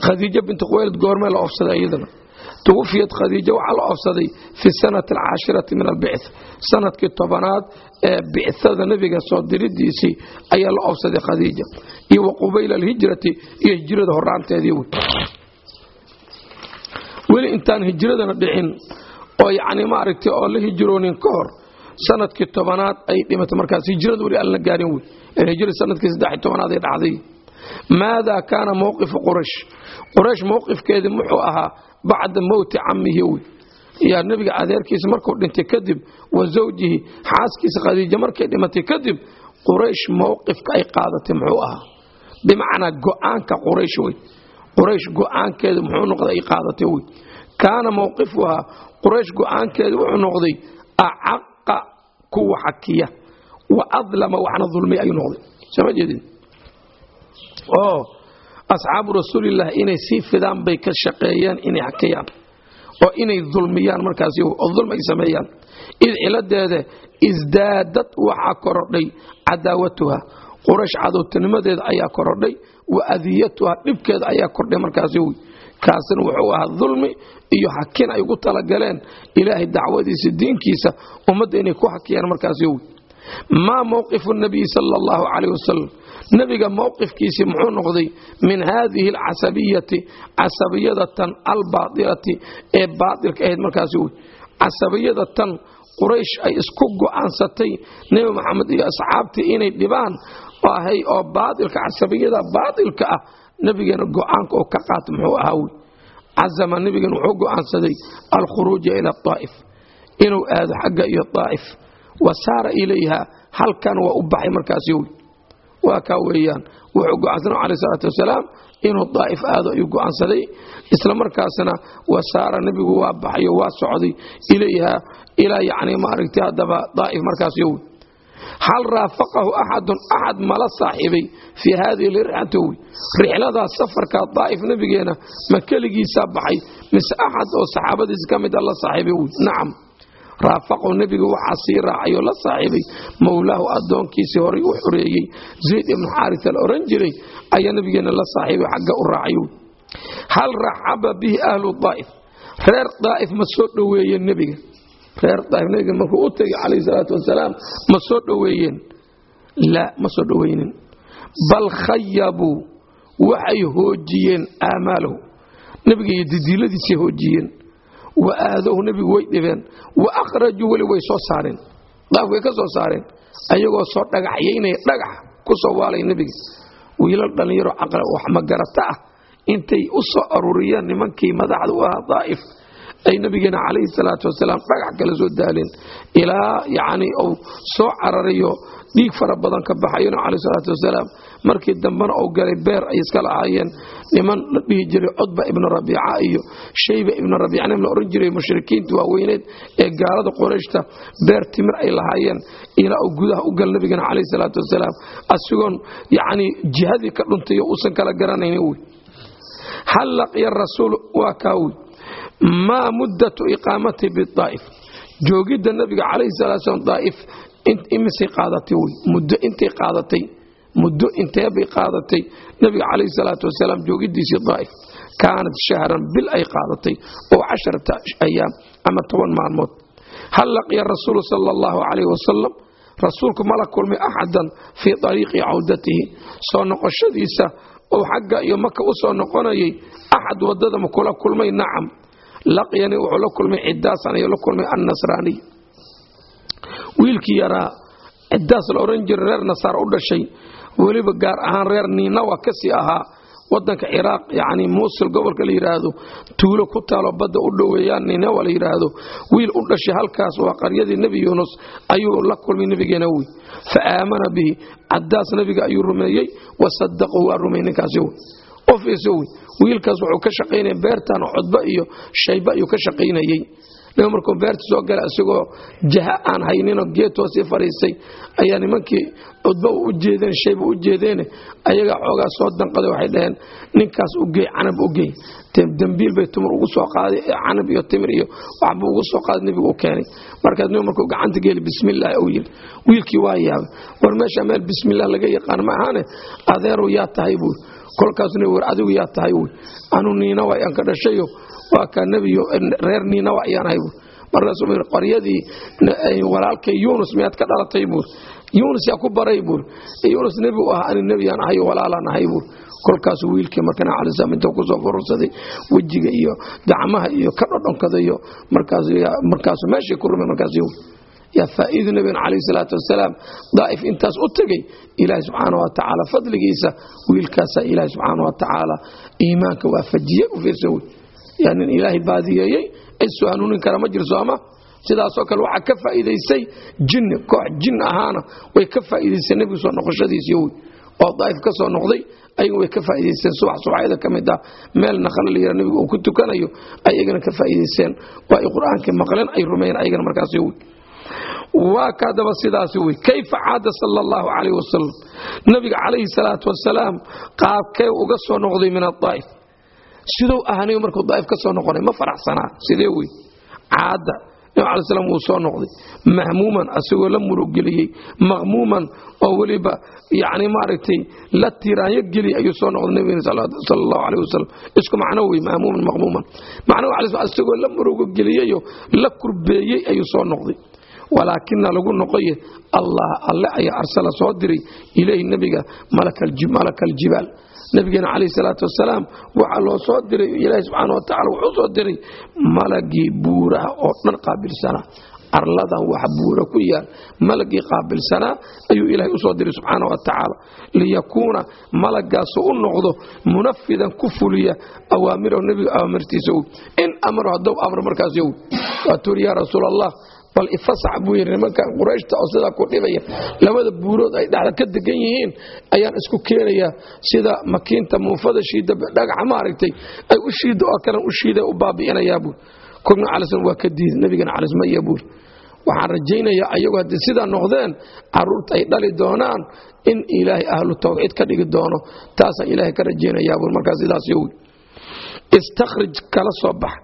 Khadiijo binti quwaylid goormee la ofsaday iyadana tuwufiyad khadiijo waxaa la ofsaday fi sanati alcaashirati min albic sannadkii tobanaad ee bicada nebiga soo diridiisii ayaa la ofsaday khadiija iyo wa qubayla alhijrati iyo hijrada horaanteedii weli intaan hijradana dhicin oo yani maaragtay oo la hijroonin ka hor sannadkii tobanaad ay dhimatay markaas hijrada weli aan la gaarin wey hijrada sannadkii saddex tobanaad ay dhacday maada kaana bacda mowti camihi wy. Yaa nebiga adeerkiisa markuu dhintay kadib wa zawjihi xaaskiisa khadiija markay dhimatay kadib quraysh mowqifka ay qaadatay muxuu ahaa. Bimacnaa go'aanka quraysh wey quraysh go'aankeeda muxuu noqday ay qaadatay wey kaana mowqifuhaa quraysh go'aankeeda wuxuu noqday acaqa kuwa xakiya wa adlama waxna dulmiya ayuu noqday. Sooma jeedin? Oo asxaabu rasuulilah inay sii fidaan bay ka shaqeeyeen inay xakiyaan oo inay dulmiyaan markaas oo dulm ay sameeyaan. Id ciladeeda isdaadad waxaa korodhay cadaawatuha. Quraysh cadowtanimadeeda ayaa korodhay wa adiyatuha dhibkeeda ayaa kordhay markaas kaasina wuxuu ahaa dulmi iyo xakin ay ugu talagaleen ilaahay dacwadiisa diinkiisa ummadda inay ku xakiyaan markaas maa mowqifu nabiyi sal allahu calayh wasalam nebiga mowqifkiisii muxuu noqday min haadihi alcasabiyati casabiyadatan albaailati ee baailka ahayd markaas wy casabiyadatan quraysh ay isku go'aansatay nebi maxamed iyo asxaabtii inay dhibaan ahay oo baailka casabiyada baailka ah nebigeena go'aanka oo ka qaata muxuu ahaa wy cazama nebigeena wuxuu go'aansaday alkhuruuja ila aa'if inuu aado xagga iyo aa'if wa saara ilayha halkan waa u baxay markaas wy waa kaa weeyaan wuxuu go'aansanay alayh salaatu wasalaam inuu daa'if aado ayuu go'aansaday. Isla markaasna wa saara nebigu waa baxayo waa socday ilayha ilaa yacni maaragtay haddaba daa'if markaas yow hal raafaqahu axadun axad mala saaxiibay fii haadihi lirxati wy rixladaas safarkaa daa'if nebigeena ma keligiisaa baxay mise axad oo saxaabadiisa ka mida la saaxiibay wy nacam raafaqu nebigu waxaa sii raacayoo la saaxiibay. Mowlaahu addoonkiisii horay u xoreeyey zayd ibnu xaarisa la oran jiray ayaa nebigeena la saaxiibay xagga u raacay hal raxaba bihi ahlu daa'if? Reer daa'if ma soo dhoweeyeen nebiga? Reer daa'if nebiga markuu u tegay calayhi salaatu wasalaam ma soo dhoweeyeen? Laa ma soo dhoweynin. Bal khayabuu waxay hoojiyeen aamaalahu. Nebiga iyo didiiladiisay hoojiyeen wa aadahu nebigu way dhibeen. Wa akhrajuu weli way soo saareen. Daaf way ka soo saareen. Ayagoo soo dhagaxyaynaya dhagax ku soo waalay nebiga wiilal dhallinyaro caqla wax magarata ah. Intay u soo aruuriyeen nimankii madaxda u ahaa daa'if. Ay nabigeena calayhi salaatu wasalaam dhagax kala soo daaleen ilaa yacni uu soo cararayo dhiig fara badan ka baxayona calayhi salaatu wasalaam markii dambena uu galay beer ay iska lahaayeen niman la dhihi jiray cudba ibnu rabiica iyo shayba ibnu rabiica nin la odhan jiray mushrikiinta waaweyneed ee gaalada qorayshta beer timir ay lahaayeen ilaa uu gudaha u gal nabigeena calayhi salaatu wasalaam. Asigoon yacni jihadii ka dhuntay oo uusan kala garanaynin wey hal laqiya rasuul waa kaa wey maa muddatu iqaamati bidaa'if joogidda nabiga calayhi salatu slam daa'if imisay qaadatay wey muddo intay qaadatay muddo intee bay qaadatay? Nabiga calayhi salaatu wasalaam joogiddiisii daa'if. Kaanat shahran bil ay qaadatay oo casharata ayaam ama toban maalmood. Hal laqiya rasuulu sala allahu calayhi wasalam rasuulku mala kulmay axadan fii ariiqi cawdatihi. Soo noqoshadiisa oo xagga iyo maka u soo noqonayay axad waddada ma kula kulmay? Nacam. Laqyani wuxuu la kulmay cidaasan ayuu la kulmay annasraaniy wiilkii yaraa cidaas la odhan jiray reer nasaar u dhashay weliba gaar ahaan reer niinawa ka sii ahaa wadanka ciraaq yacni muusil gobolka la yidhaahdo tuulo ku taalo badda u dhoweeyaan niinawa la yidhaahdo wiil u dhashay halkaas waa qaryadii nebi yuunus ayuu la kulmay nebigeena wey fa aamana bihi cadaas nebiga ayuu rumeeyey wa sadaqahu waa rumey ninkaasi wey ofiiso wey wiilkaas wuxuu ka shaqaynaya beertan cudba iyo shayba ayuu ka shaqaynayey nima markuu beerta soo gala isagoo jaha aan hayninoo geed hoosii fadhiistay ayaa nimankii cudba u jeedeen shayba u jeedeene ayagaa xoogaa soo danqaday waxay dhaheen ninkaas ugey canab ugey dembiil bay tumur ugu soo qaaday canab iyo timir iyo waxbuu ugu soo qaaday nebigu u keenay. Markaas nin markuu gacanta geeli bismillaah uu yidhi. Wiilkii waa yaabay war meesha meel bismillaah laga yaqaan ma ahaane adeeru yaa tahay buu kolkaasna war adigu yaa tahay wy anu niinawa aan ka dhashayo. Waa kaa nebiyo reer niinawa ayaan ahay markaasuu yidhi qoryadii walaalkay yuunus miyaad ka dhalatay buur? Yuunus yaa ku baray buur? Yuunus nebi u ah ani nebiyaan ahay walaalaan ahay buur. Kolkaasuu wiilkii markana cali salaam intuu ku soo furursaday wejiga iyo gacmaha iyo ka dhodhonkadayo markaasuu meeshii ku rumay markaas yaa faa'iidu nabigana calayhi salaatu wasalaam. Daa'if intaas u tegey ilaahi subxaana wa fadligiisa wiilkaasaa ilaahi subxaana wa iimaanka waafajiyey u fiirsa wey. Yaa nin ilaahay baadiyeeyey cid soo hanuunin kara ma jir sooma sidaasoo kale waxaa ka faa'iidaysay jinni koox jin ahaana way ka faa'iidaysay nebigu soo noqoshadiisii wey. Oo daa'if ka soo noqday ayaga way ka faa'iidaysteen subax subaxyada ka mid ah. Meel naqala la yidhaha nebigu uu ku tukanayo ayagana ka faa'iidaysteen waa ay qur'aankii maqleen ay rumeeyeen ayagana markaasi wey waa kaadaba sidaasi wey kayfa caada sala allahu calayh wasalam nabiga calayhi salaatu wasalaam qaabkee uga soo noqday min adaa'if siduu ahaniyo markuu daa'if ka soo noqonay ma faraxsanaa? Sidee wey caada nabi alai slam wuu soo noqday. Mahmuuman asagoo la murugeliyey maqmuuman oo weliba yani maaragtay la tiraanyo geliy ayuu soo noqday nabigeen sal allahu aleh wasalam isku macno wey mahmuuman maqmuuman macnahu asagoo la murugogeliyeyoo la kurbeeyey ayuu soo noqday walaakina lagu noqoye allah alle ayaa arsala soo diray ilayhi nebiga malaka aljibaal nabigeena calayhi salaatu wasalaam waxaa loo soo diray ilaahi subxaana wa tacala wuxuu soo diray malagii buuraha oo dhan qaabilsanaa arladan wax buura ku yaal malagii qaabilsanaa ayuu ilaahay u soo diray subxaana wa tacaala liyakuuna malagaasu u noqdo munafidan ku fuliya awaamirahu nebiga awaamirtiisa in amro haddou amro markaas yow waa tuuri yaa rasuul allah bal ifasax buu yidhi nimankan qurayshta oo sidaa ku dhibaya. Labada buurood ay dhexda ka degan yihiin ayaan isku keenayaa sida makiinta muufada shiida dhagaxa maaragtay ay u shiida oo kalen u shiida u baabi'inayaa buur kolna calaislam waa ka diiday nabigana calaismaya buur waxaan rajaynayaa ayagu haddii sidaa noqdeen carruurta ay dhali doonaan in ilaahay ahlu tawxiid ka dhigi doono taasaan ilaahay ka rajaynayaa buur markaa sidaas yowi istakhrij kala soo bax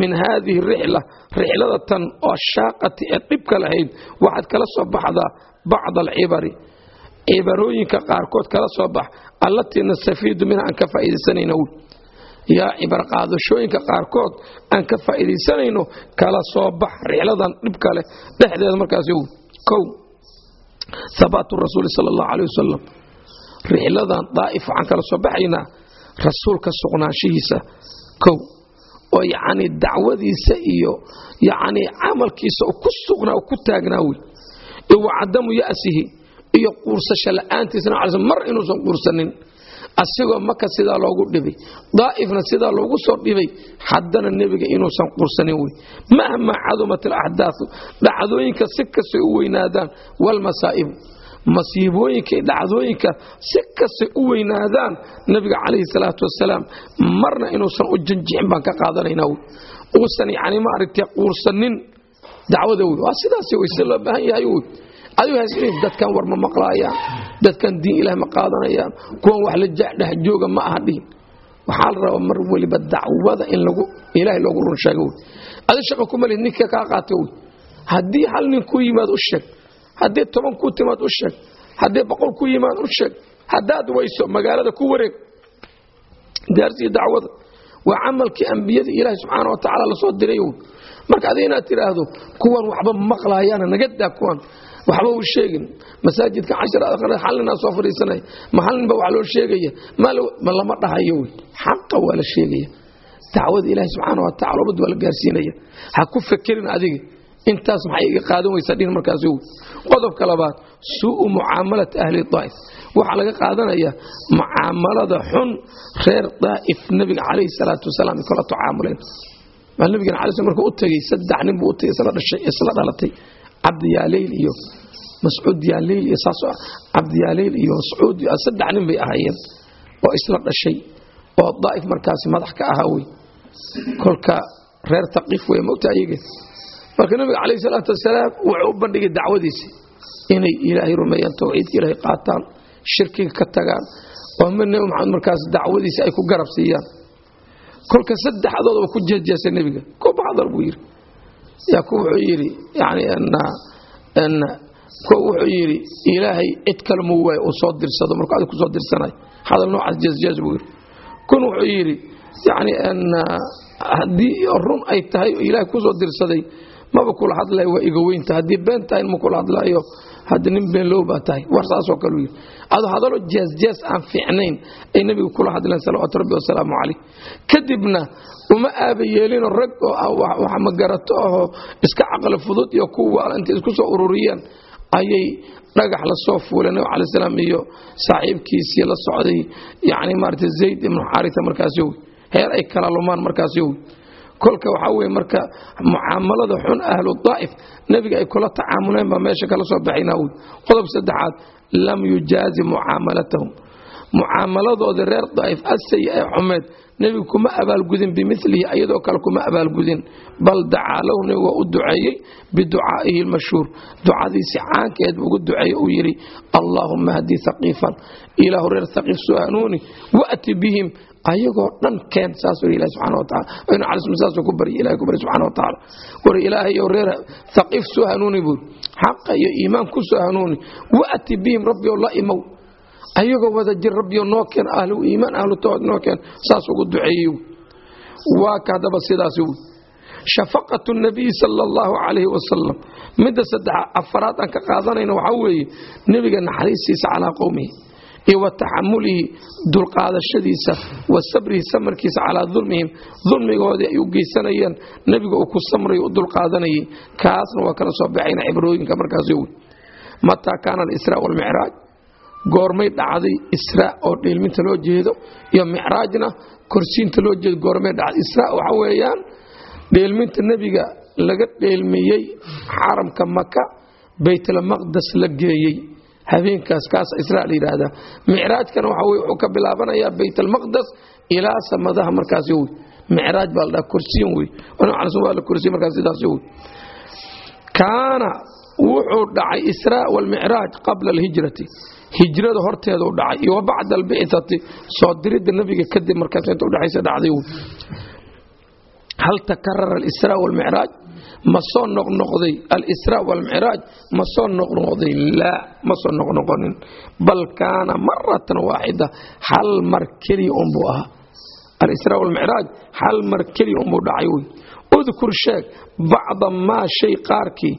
min haadihi rixla rixlada tan oo shaaqati ee dhibka lahayd waxaad kala soo baxdaa bacda alcibari. Cibarooyinka qaarkood kala soo bax allatii nastafiidu minha aan ka faa'iidaysanayna wy yaa cibarqaadashooyinka qaarkood aan ka faa'iidaysanayno kala soo bax rixladan dhibka leh dhexdeeda markaas kow. Habaatu rasuuli sala allahu caleh wasalam rixladan daa'if waxaan kala soo baxaynaa rasuulka sugnaanshihiisa kow oo yacni dacwadiisa iyo yacni camalkiisa ku sugnaa oo ku taagnaa wey wa cadamu ya'sihi iyo quursasho la'aantiisa nab alay mar inuusan quursanin asigoo maka sidaa loogu dhibay daa'ifna sidaa loogu soo dhibay haddana nebiga inuusan quursanin wey mahmaa cadumat alaxdaaثu dhacdooyinka si kastay u weynaadaan walmasaa'ibu masiibooyinka iyo dhacdooyinka si kastay u weynaadaan nebiga calayhi salaatu wasalaam. Marna inuusan u janjixin baan ka qaadanaynaa uusan yani maaragtay quursanin dacwada wey waa sidaas wey loo baahan yahay wey adigu hasnin dadkan war ma maqlaayaan dadkan diin ilaah ma qaadanayaan kuwan wax la dheh jooga ma aha dhihin waxaa la rabaa mar weliba dacwada in ilaahay loogu run sheego wey adi shaqa ku malid ninka kaa qaata wey haddii hal nin ku yimaad u sheeg haddii toban ku timaad u sheeg. Haddii boqol ku yimaad u sheeg. Haddaad wayso magaalada ku wareeg. Daarsii dacwada. Waa camalkii ambiyadii ilaahay subxaana wa tacaala la soo diray marka adi inaad tidhaahdo kuwan waxba maqlaayaana naga daa kuwan. Waxba u sheegin. Masaajidka hal ninaa soo fadhiisanaya ma hal ninba wax loo sheegaya? Ma lama dhahayo wey xaqa waa la sheegaya. Dacwada ilaahi subxaana wa tacala ummad waa la gaarsiinaya. Ha ku fekerin adiga intaas maxay iga qaadan weysaa dhihin markaas qodobka labaad suu'u mucaamalati ahli daa'if. Waxaa laga qaadanaya mucaamalada xun reer daa'if nebiga calayhi salaatu wasalaam ay kula tacaamuleen nabigan alay sl markuu u tegey saddex nin buu u tegey isla dhalatay. Cabdiyaaleyl iyo mascuud yaaleyl iyo saas cabdiyaaleyl iyo mascuud saddex nin bay ahaayeen oo isla dhashay oo daa'if markaasi madax ka ahaa wey kolka reer taqiif wey mogta ayaga marka nabiga calayhi salaatu wasalaam wuxuu u bandhigay dacwadiisi inay ilaahay rumeeyaan tawxiidka ilaahay qaataan shirkiga ka tagaan oo ma maxamed markaas dacwadiisi ay ku garab siiyaan. Kolka saddexdoodaba ku jeejeesay nebiga kuba hadal buu yidhi. Yaa ku wuxuu yidhi yani kuwa wuxuu yidhi ilaahay cid kale muu waay uu soo dirsado markuu adig ku soo dirsanay. Hadal noocaas jeesjees buu yidhi. Kun wuxuu yidhi yani haddii run ay tahay ilaahay ku soo dirsaday maba kula hadlayo waa iga weynta haddii been tahay ma kula hadlaayo hadda nin been low baa tahay war saasoo kaleu yidhi. Ado hadalo jeesjees aan fiicnayn ay nebiga kula hadleen salawaatu rabbi wasalaamu calayh. Kadibna uma aaba yeelino rag oo wax magarato ahoo iska caqli fudud iyo kuwa intay isku soo ururiyeen ayay dhagax la soo fuuleen nabig salaam iyo saaxiibkiisii la socday yacni maarata zayd ibnu xaarita markaasi wey heer ay kala lumaan markaasi wey kolka waxaa weye marka mucaamalada xun ahlu daa'if nebiga ay kula tacaamuleen baa meesha kala soo baxaynaa wey qodob saddexaad lam yujaazi mucaamalatahum mucaamaladoodii reer daa'if asay ee xumeed nebigu kuma abaalgudin bimilihi ayadoo kale kuma abaalgudin. Bal dacaa lahu nebigu waa u duceeyey biducaa'ihi lmashhuur ducadiisi caankeed buu ugu duceeyey uu yidhi allaahuma hdi haqiifan ilaahu reer haqiif soo hanuuni wa'ti bihim ayagoo dhan keen saasuu ilahi subxana wa taala. Aynu calism saasuu ku barya ilahi ku barya subxana wa tacaala war ilaahayow reer haqiif soo hanuuni buuri xaqa iyo iimaan ku soo hanuuni. Wa'ti bihim rabbi la imow. Ayagoo wada jir rabbiyo noo keen ahlu iimaan ahlu tawxiid noo keen saas ugu duceeyey waa ka haddaba sidaas wey shafaqatu nabiyi sala allahu calayhi wasalam midda saddexa afaraad aan ka qaadanayna waxaa weeye nebiga naxariistiisa calaa qowmihi iyo wa taxamulihi dulqaadashadiisa wa sabrihi samarkiisa calaa dulmihim. Dulmigoodii ay u geysanayeen nebiga uu ku samrayo u dulqaadanayay. Kaasna waa kala soo baxayna cibrooyinka markaas wey mataa kaana alisraa walmicraaj goormay dhacday israa oo dheelminta loo jeedo iyo micraajna korsiinta loo jeedo goormay dhacday israa. Waxa weeyaan dheelminta nebiga laga dheelmiyey xaramka maka baytulmaqdes la geeyey habeenkaas kaas israa la yidhaahdaa. Micraajkana waxa weye wuxuu ka bilaabanayaa baytalmaqdes ilaa samadaha markaasi wey micraaj baa la dhaha korsiin wey la korsiin markaas sidaas wey kaana wuxuu dhacay israa walmicraaj qabla alhijrati. Hijrada horteeda u dhacay iyo wa bacda soo diridda nebiga kadib markaas inta udhexaysa dhacday hal takarara alisraa walmicraaj ma soo noqnoqday alisraa walmicraaj ma soo noqnoqday laa ma soo noqnoqonin. Bal kaana maratan waaxida hal mar keliya unbuu ahaa. Alisraa walmicraaj hal mar keliya unbuu dhacay wey udkur sheeg bacda maa shay qaarkii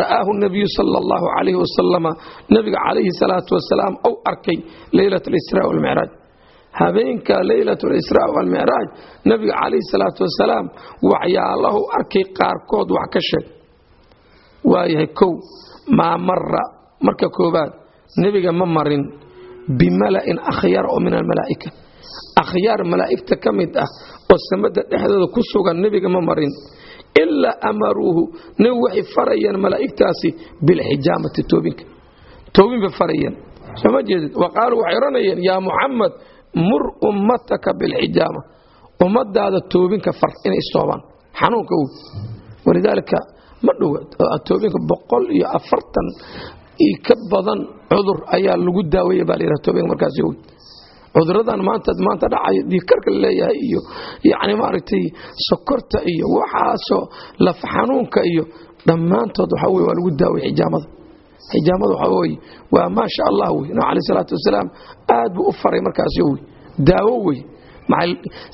ra'aahu nabiyu sala allahu calayhi wasalama nebiga calayhi salaatu wasalaam ou arkay leylat alisraa walmicraaj habeenka leylat alisraa walmicraaj nebiga calayhi salaatu wasalaam waxyaalahu arkay qaarkood wax ka sheeg. Waayahay kow maa mara marka koobaad nebiga ma marin bimala'in akhyara oo min almalaa'ika akhyaar malaa'igta ka mid ah oo samada dhexdooda ku sugan nebiga ma marin ilaa amaruuhu nebigu waxay farayeen malaa'igtaasi bilxijaamati toobinka. Toobin bay farayeen sooma jeedid wa qaaluu waxay odhanayeen yaa muxamed mur ummataka bilxijaama ummadaada toobinka far inay istoobaan. Xanuunka wy walidaalika ma dhowaad. Toobinka boqol iyo afartan io ka badan cudur ayaa lagu daaweeya baa layidhaha toobinka markaasi wy cuduradan maanta maanta dhacaya dhiigkarka la leeyahay iyo yacni maaragtay sokorta iyo waxaasoo laf xanuunka iyo dhammaantood waxaa weye waa lagu daaway xijaamada xijaamada waxaa weye waa maasha allah wey nabi alai salaatu wasalaam aad buu u faray markaasi wey daawo wey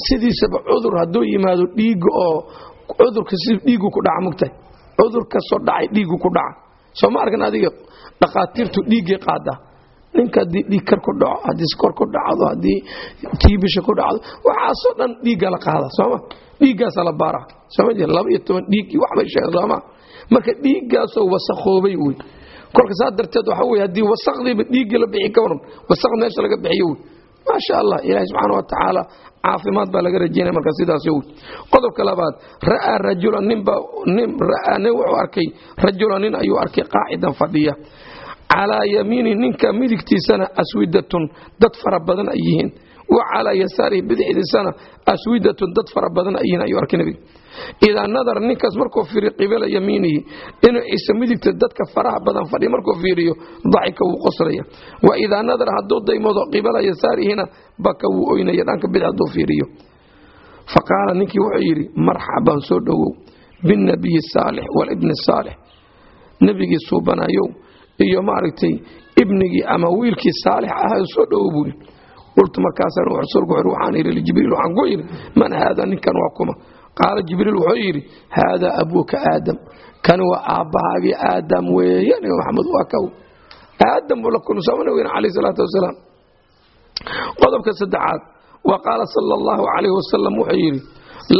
sidiisaba cudur hadduu yimaado dhiigga oo cudurka si dhiiggu ku dhaca mugtahay cudur ka soo dhacay dhiiggu ku dhaca. Soo ma arkan adiga dhakhaatiirtu dhiiggay qaadaa ninka haddii dhiigkar ku dhaco haddii skor ku dhacdo haddii tiibisha ku dhacdo waxaasoo dhan dhiigga la qaada sooma dhiiggaasa la baara sooma jir laba iyo toban dhiiggii waxbay sheegen sooma marka dhiiggaasoo wasakhoobay wey kolka saa darteed waxa wey haddii wasakdiiba dhiiggii la bixi ka waran wasaq meesha laga bixiyo wey maasha allah ilaahi subxaana wa tacaala caafimaad baa laga rajaynaya marka sidaas wey qodobka labaad ra'aa rajula ninba nin ra'aa nin wuxuu arkay rajula nin ayuu arkay qaacidan fadhiya. Calaa yamiini ninka midigtiisana aswidatun dad fara badan ay yihiin. Wa calaa yasaarihi bidixdiisana aswidatun dad fara badan ay yihiin ayuu arkay nebiga idaa nadara ninkaas markuu fiiriyo qibala yamiinihi dhinaciisa midigta dadka faraha badan fadhiya markuu fiiriyo dacika wuu qoslaya wa idaa nadara hadduu daymado qibala yasaarihina baka wuu oynaya dhanka bidix hadduu fiiriyo fa qaala ninkii wuxuu yidhi marxaban soo dhowow binnabiyi saalix walibni saalix nebigii suubanayow iyo maaragtay ibnigii ama wiilkii saalix ahaa soo dhowow buuri qultu markaasaan rasuulku waxaan yidhi lijibriil waxaan ku yidhi man haada ninkan waa kuma qaala jibriil wuxuu yidhi haadaa abuuka aadam kani waa aabbahaagii aadam weeye nabi maxamed waa kaw aadam buu la kulmi sooma nabigena calayh salaatu wasalaam qodobka saddexaad wa qaala sala allahu calayhi wasalam wuxuu yidhi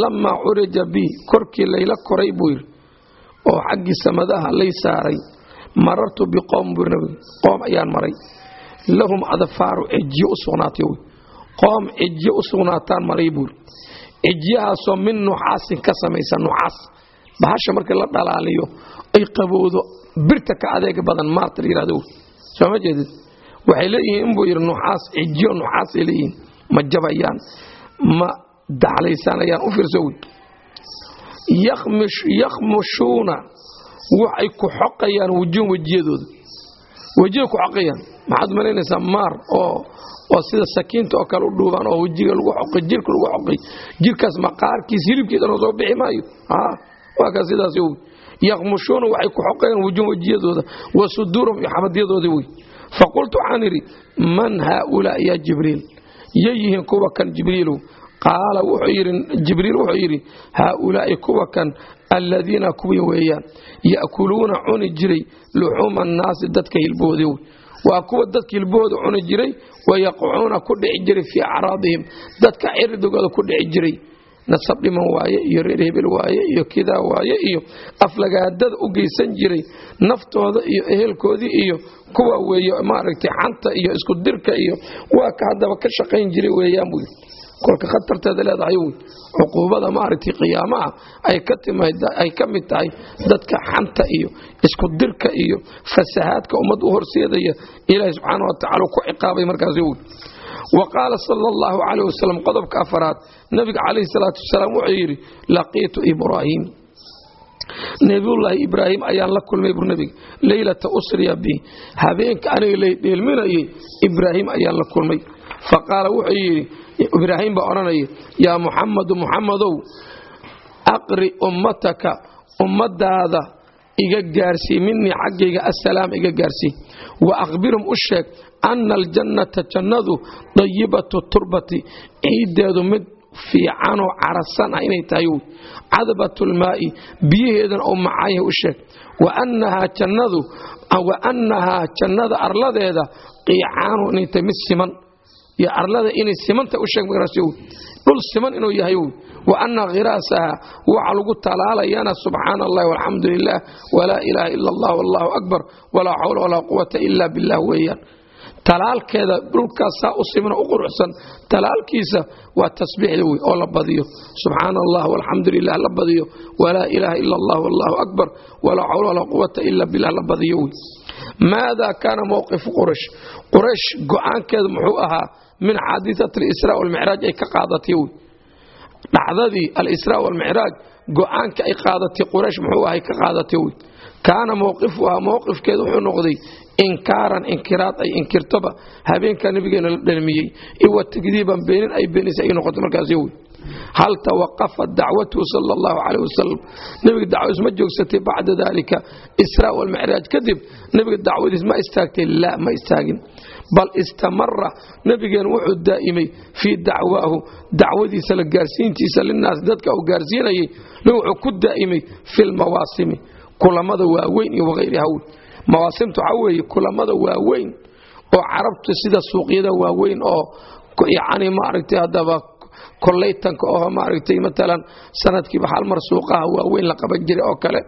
lamaa curija bi korkii layla koray buu yidhi oo xaggii samadaha lay saaray marartu biqowm buu nabiga qoom ayaan maray lahum adfaaru cijiyo u sugnaatay wy qoom cijiyo u sugnaataan maray buuri cijyahaasoo min nuxaasin ka samaysa nuxaas. Bahasha markii la dhalaaliyo ay qabowdo birta ka adeega badan maarta la yihahdo sooma jeedid? Waxay leeyihiin inbuu yidhi nuxaas cijiyo nuxaasay leeyihiin. Ma jabayaan ma daclaysanayaan u fiirso wey yakhmushuuna waxay ku xoqayaan wujuun wejiyadooda. Wejiga ku xoqayaan maxaad malaynaysaa maar oo oo sida sakiinta oo kale u dhuubaan oo wejiga lagu xoqay jirka lagu xoqay jirkaas maqaarkiis hilibkiisana soo bixi maayo. Waa kaa sidaas wey. Yakhmushuuna waxay ku xoqayaan wujuun wejiyadooda wa suduurum iyo xamadyadooda wey. Faqultu waxaan idhi man haaulaa ya jibriil? Yay yihiin kuwa kan jibriilow qaala jibriil wuxuu yidhi haaulaa'i kuwa kan alladiina kuwii weeyaan ya'kuluuna cuni jiray luxuuma annaasi dadka hilbahooda wey waa kuwa dadka hilbahooda cuni jiray wayaqucuuna ku dhici jiray fii acraadihim. Dadka cirdigooda ku dhici jiray. Nasab dhiman waaye iyo reer hebel waaye iyo kidaa waaye iyo aflagaadada u geysan jiray. Naftooda iyo ehelkoodii iyo kuwa weeye maaragtay xanta iyo isku dirka iyo waa ka haddaba ka shaqayn jiray weeyaan buu yidhi kolka khatarteeda leedahay wey cuquubada maaragtay qiyaamaha ay ka mid tahay dadka xanta iyo isku dirka iyo fasahaadka ummad u horseedaya ilaahi subxaana wa tacala ku ciqaabay markaas wey wa qaala sala allahu calayh wasalam qodobka afaraad nabiga calayhi salaatu wasalaam wuxuu yidhi laqiitu ibraahiim nebiyullaahi ibraahim ayaan la kulmay bur nebiga leylata usriya bi. Habeenka aniga lay dheelminayay ibraahim ayaan la kulmay. Fa qaala wuxuu yidhi ibraahim baa odhanaya yaa muxamadu muxamadow aqri ummataka ummadaada iga gaarsii minii xaggayga assalaam iga gaarsii wa akhbirhum u sheeg anna aljannata jannadu dayibatu turbati. Ciiddeedu mid fiicanoo carasan ah inay tahay wy cadabatulmaa'i biyaheedana oo macaaya u sheeg. Wa annahaa jannada arladeeda qiicaanu inay tahay mid siman iyo arlada inay simanta u sheeg markaas wy dhul siman inuu yahay wy wa anna khiraasaha waxa lagu talaalayana subxaana allahi walxamdu lilah walaa ilaaha ila allah wallahu akbar walaa xawla walaa quwata ila billah weeyaan. Talaalkeeda dhulkaasaa u simno u quruxsan talaalkiisa waa tasbiixda wey oo la badiyo. Subxaana allah walxamdu lilah la badiyo. Walaa ilaaha ila allah wallahu akbar walaa xawla walaa quwata ila billah la badiyo. Wey maada kaana mowqifu quraysh. Quraysh go'aankeeda muxuu ahaa min xaadiثat اlisraa wاlmicraaj ay ka qaadatay wey dhacdadii alisraa wاlmicraaj go-aanka ay qaadatay quraysh muxuu ahay ka qaadatay wey kaana mowqifuhaa mowqifkeeda wuxuu noqday inkaaran inkiraad ay inkirtoba habeenkaa nabigeena la dhalmiyey iwa takdiiban beenin ay beenisay ay noqoto markaas wey hal tawaqafat dacwatuhu sal allahu caleh wasalam nebiga dacwadiis ma joogsatay bacda dalika israa walmicraaj kadib nebiga dacwadiis ma istaagtay laa ma istaagin bal istamara nebigeen wuxuu daa'imay fii dacwaahu dacwadiisa la gaarsiintiisa linaas dadka uu gaarsiinayay wuxuu ku daa'imay fi lmawaasimi kulamada waaweyn iyo wahayriha wey mawaasimta waxaa weeye kulamada waaweyn oo carabta sida suuqyada waaweyn oo yani maaragtay haddaba kollaytanka oo maaragtay matalan sanadkiiba hal mar suuqaha waaweyn la qaban jiray oo kale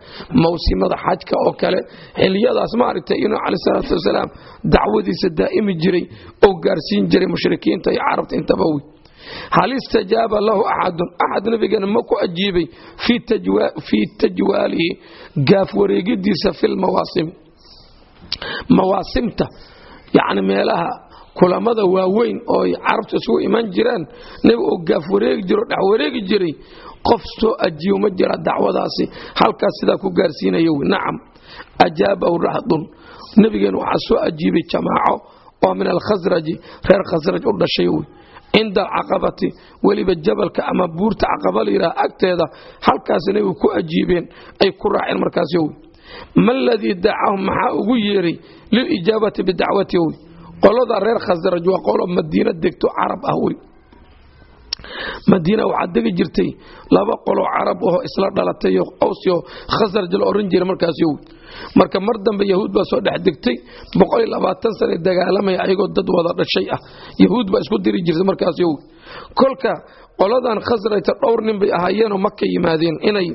mawsimada xajka oo kale xiliyadaas maaragtay inuu calaih salaatu wasalaam dacwadiisa daa'imi jiray oo gaarsiin jiray mushrikiinta iyo carabta intaba wey. Hal istajaaba lahu axadun axad nabigeena ma ku ajiibay fii tajwaalihi gaaf wareegidiisa fi lmawaasim mawaasimta yani meelaha kulamada waaweyn oo carabtu isugu iman jiraan nebi oo gaaf wareegi jiro dhex wareegi jiray qof soo ajiibo ma jira dacwadaasi halkaas sidaa ku gaarsiinaya wy nacam ajaabahu rahdun. Nebigeen waxaa soo ajiibay jamaaco oo min alkhasraji reer khasraj u dhashay wy cinda alcaqabati weliba jabalka ama buurta caqaba layidhaha agteeda halkaas nebigu ku ajiibeen ay ku raaceen markaas wy ma ladii dacahum maxaa ugu yeeray? Lilijaabati bidacwati wy qolada reer khasraj waa qolo madiina degto carab ah wey. Madiina waxaa degi jirtay laba qoloo carab aho isla dhalatay awsyo khasraj la oran jiray markaas wey marka mar dambe yahuud baa soo dhex degtay sana dagaalamaya ayagoo dad wada dhashay ah. Yahuud baa isku diri jirtay markaas wey kolka qoladan khasrajta dhowr nin bay ahaayeenoo maka yimaadeen inay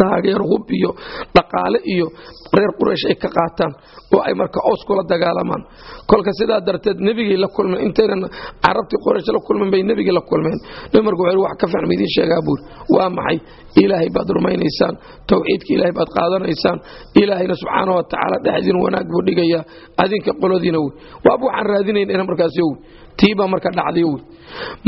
taageer hub iyo dhaqaale iyo reer quraysh ay ka qaataan oo ay marka ows kula dagaalamaan. Kolka sidaa darteed nebigay la kulmeen intaynan carabtii quraysh la kulmeen bay nebigii la kulmeen. Nebi marka wuxuu wax ka fiican idiin sheegaa buuri waa maxay? Ilaahay baad rumaynaysaan towxiidka ilaahay baad qaadanaysaan ilaahayna subxaana wa tacaala dhexdiin wanaag buu dhigayaa adinka qolodiina wey. Waaba waxaan raadinayna markaas wey tiibaa marka dhacday wy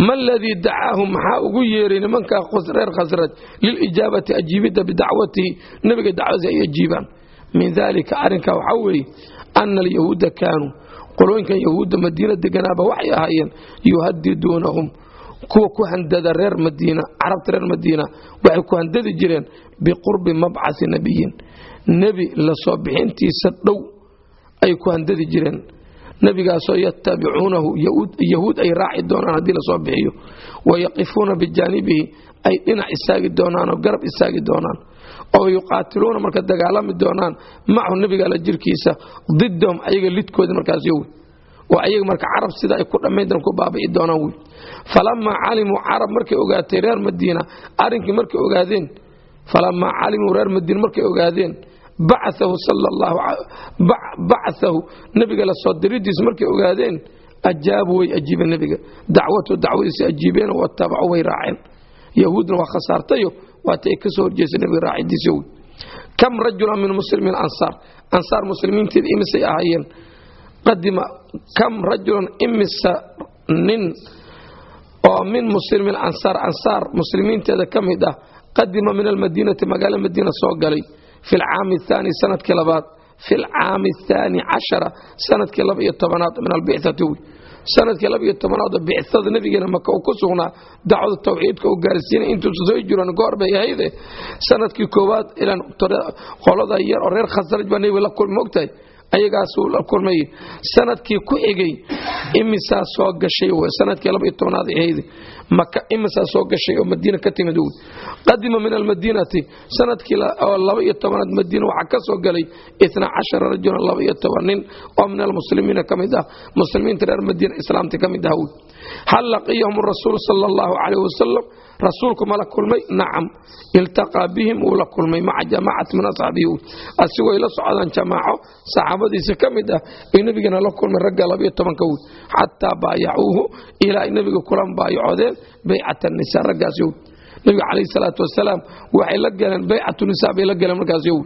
ma ladii dacaahum maxaa ugu yeeray nimanka reer khasraj lilijaabati ajiibidda bidacwatihi nebiga dacwadiisa ay ajiibaan. Min dalika arrinkaa waxaa weeye ana alyahuuda kaanuu qolooyinkan yahuudda madiina deganaaba waxay ahaayeen yuhadiduunahum kuwa ku handada reer madiina carabta reer madiina waxay ku handadi jireen biqurbi mabcasi nebiyin nebi la soo bixintiisa dhow ay ku handadi jireen nebigaasoo yatabicuunahu yahuud ay raaci doonaan haddii la soo bixiyo wayaqifuuna bijaanibihi ay dhinac istaagi doonaan oo garab istaagi doonaan oo yuqaatiluuna marka dagaalami doonaan macahu nebiga la jirkiisa didahum ayaga lidkooda markaas yow oo ayaga marka carab sida ay ku dhammayntan ku baabi'i doonaan wey falamaa calimuu carab markay ogaatay reer madiina arrinkii markay ogaadeen falamaa calimuu reer madiina markay ogaadeen bacaahu nebiga la soo diridiisa markay ogaadeen ajaabu way ajiibeen nebiga dacwatu dacwadiisa ajiibeen watabacu way raaceen. Yahuudna waa khasaartayo waata ay ka soo horjeesa nebiga raacidiisa wey kam rajulan min muslimiin ansaar? Ansaar muslimiinteeda imisay ahaayeen. Qadima kam rajulan imisa nin oo min muslimiin ansaar? Ansaar muslimiinteeda ka mid ah qadima min almadiinati magaalo madiina soo galay fi lcaami aani sannadkii labaad fi lcaami aani cashara sannadkii laba iyo tobanaad min albicati wy sannadkii laba iyo tobanaadoo bicada nabigeena maka uu ku sugnaa dacwada tawxiidka uu gaarsiinay intuusa soo jiran goor bay ahayde sannadkii koowaad ilan qolada yar oo reer khasraj baa nebiga la kulma ogtahay ayagaasuu la kulmay sannadkii ku xigay imisaa soo gashay sannadkii laba iyo tobnaad ahayd maka imisaa soo gashay oo madiina ka timid wy qadima min almadiinati sannadkii oo laba iyo tobanaad madiina waxaa ka soo galay itna cashara rajulan laba iyo toban nin oo min almuslimiina ka mid ah. Muslimiinta reer madiina islaamta ka mid ah wy hal laqiyahum rasuul sala allahu calayh wasalam rasuulku ma la kulmay? Nacam. Iltaqaa bihim wuu la kulmay. Maca jamaacati min asxaabihi asigoo ay la socdaan jamaaco saxaabadiisa ka mid ah ay nebigana la kulmay ragga labiyo tobanka wey xataa baayacuuhu ilaa ay nebiga kulan baayacoodeen baycata nisa raggaasi wey nebiga calayhi salaatu wasalaam waxay la galeen baycatu nisa bay la galeen markaasi wey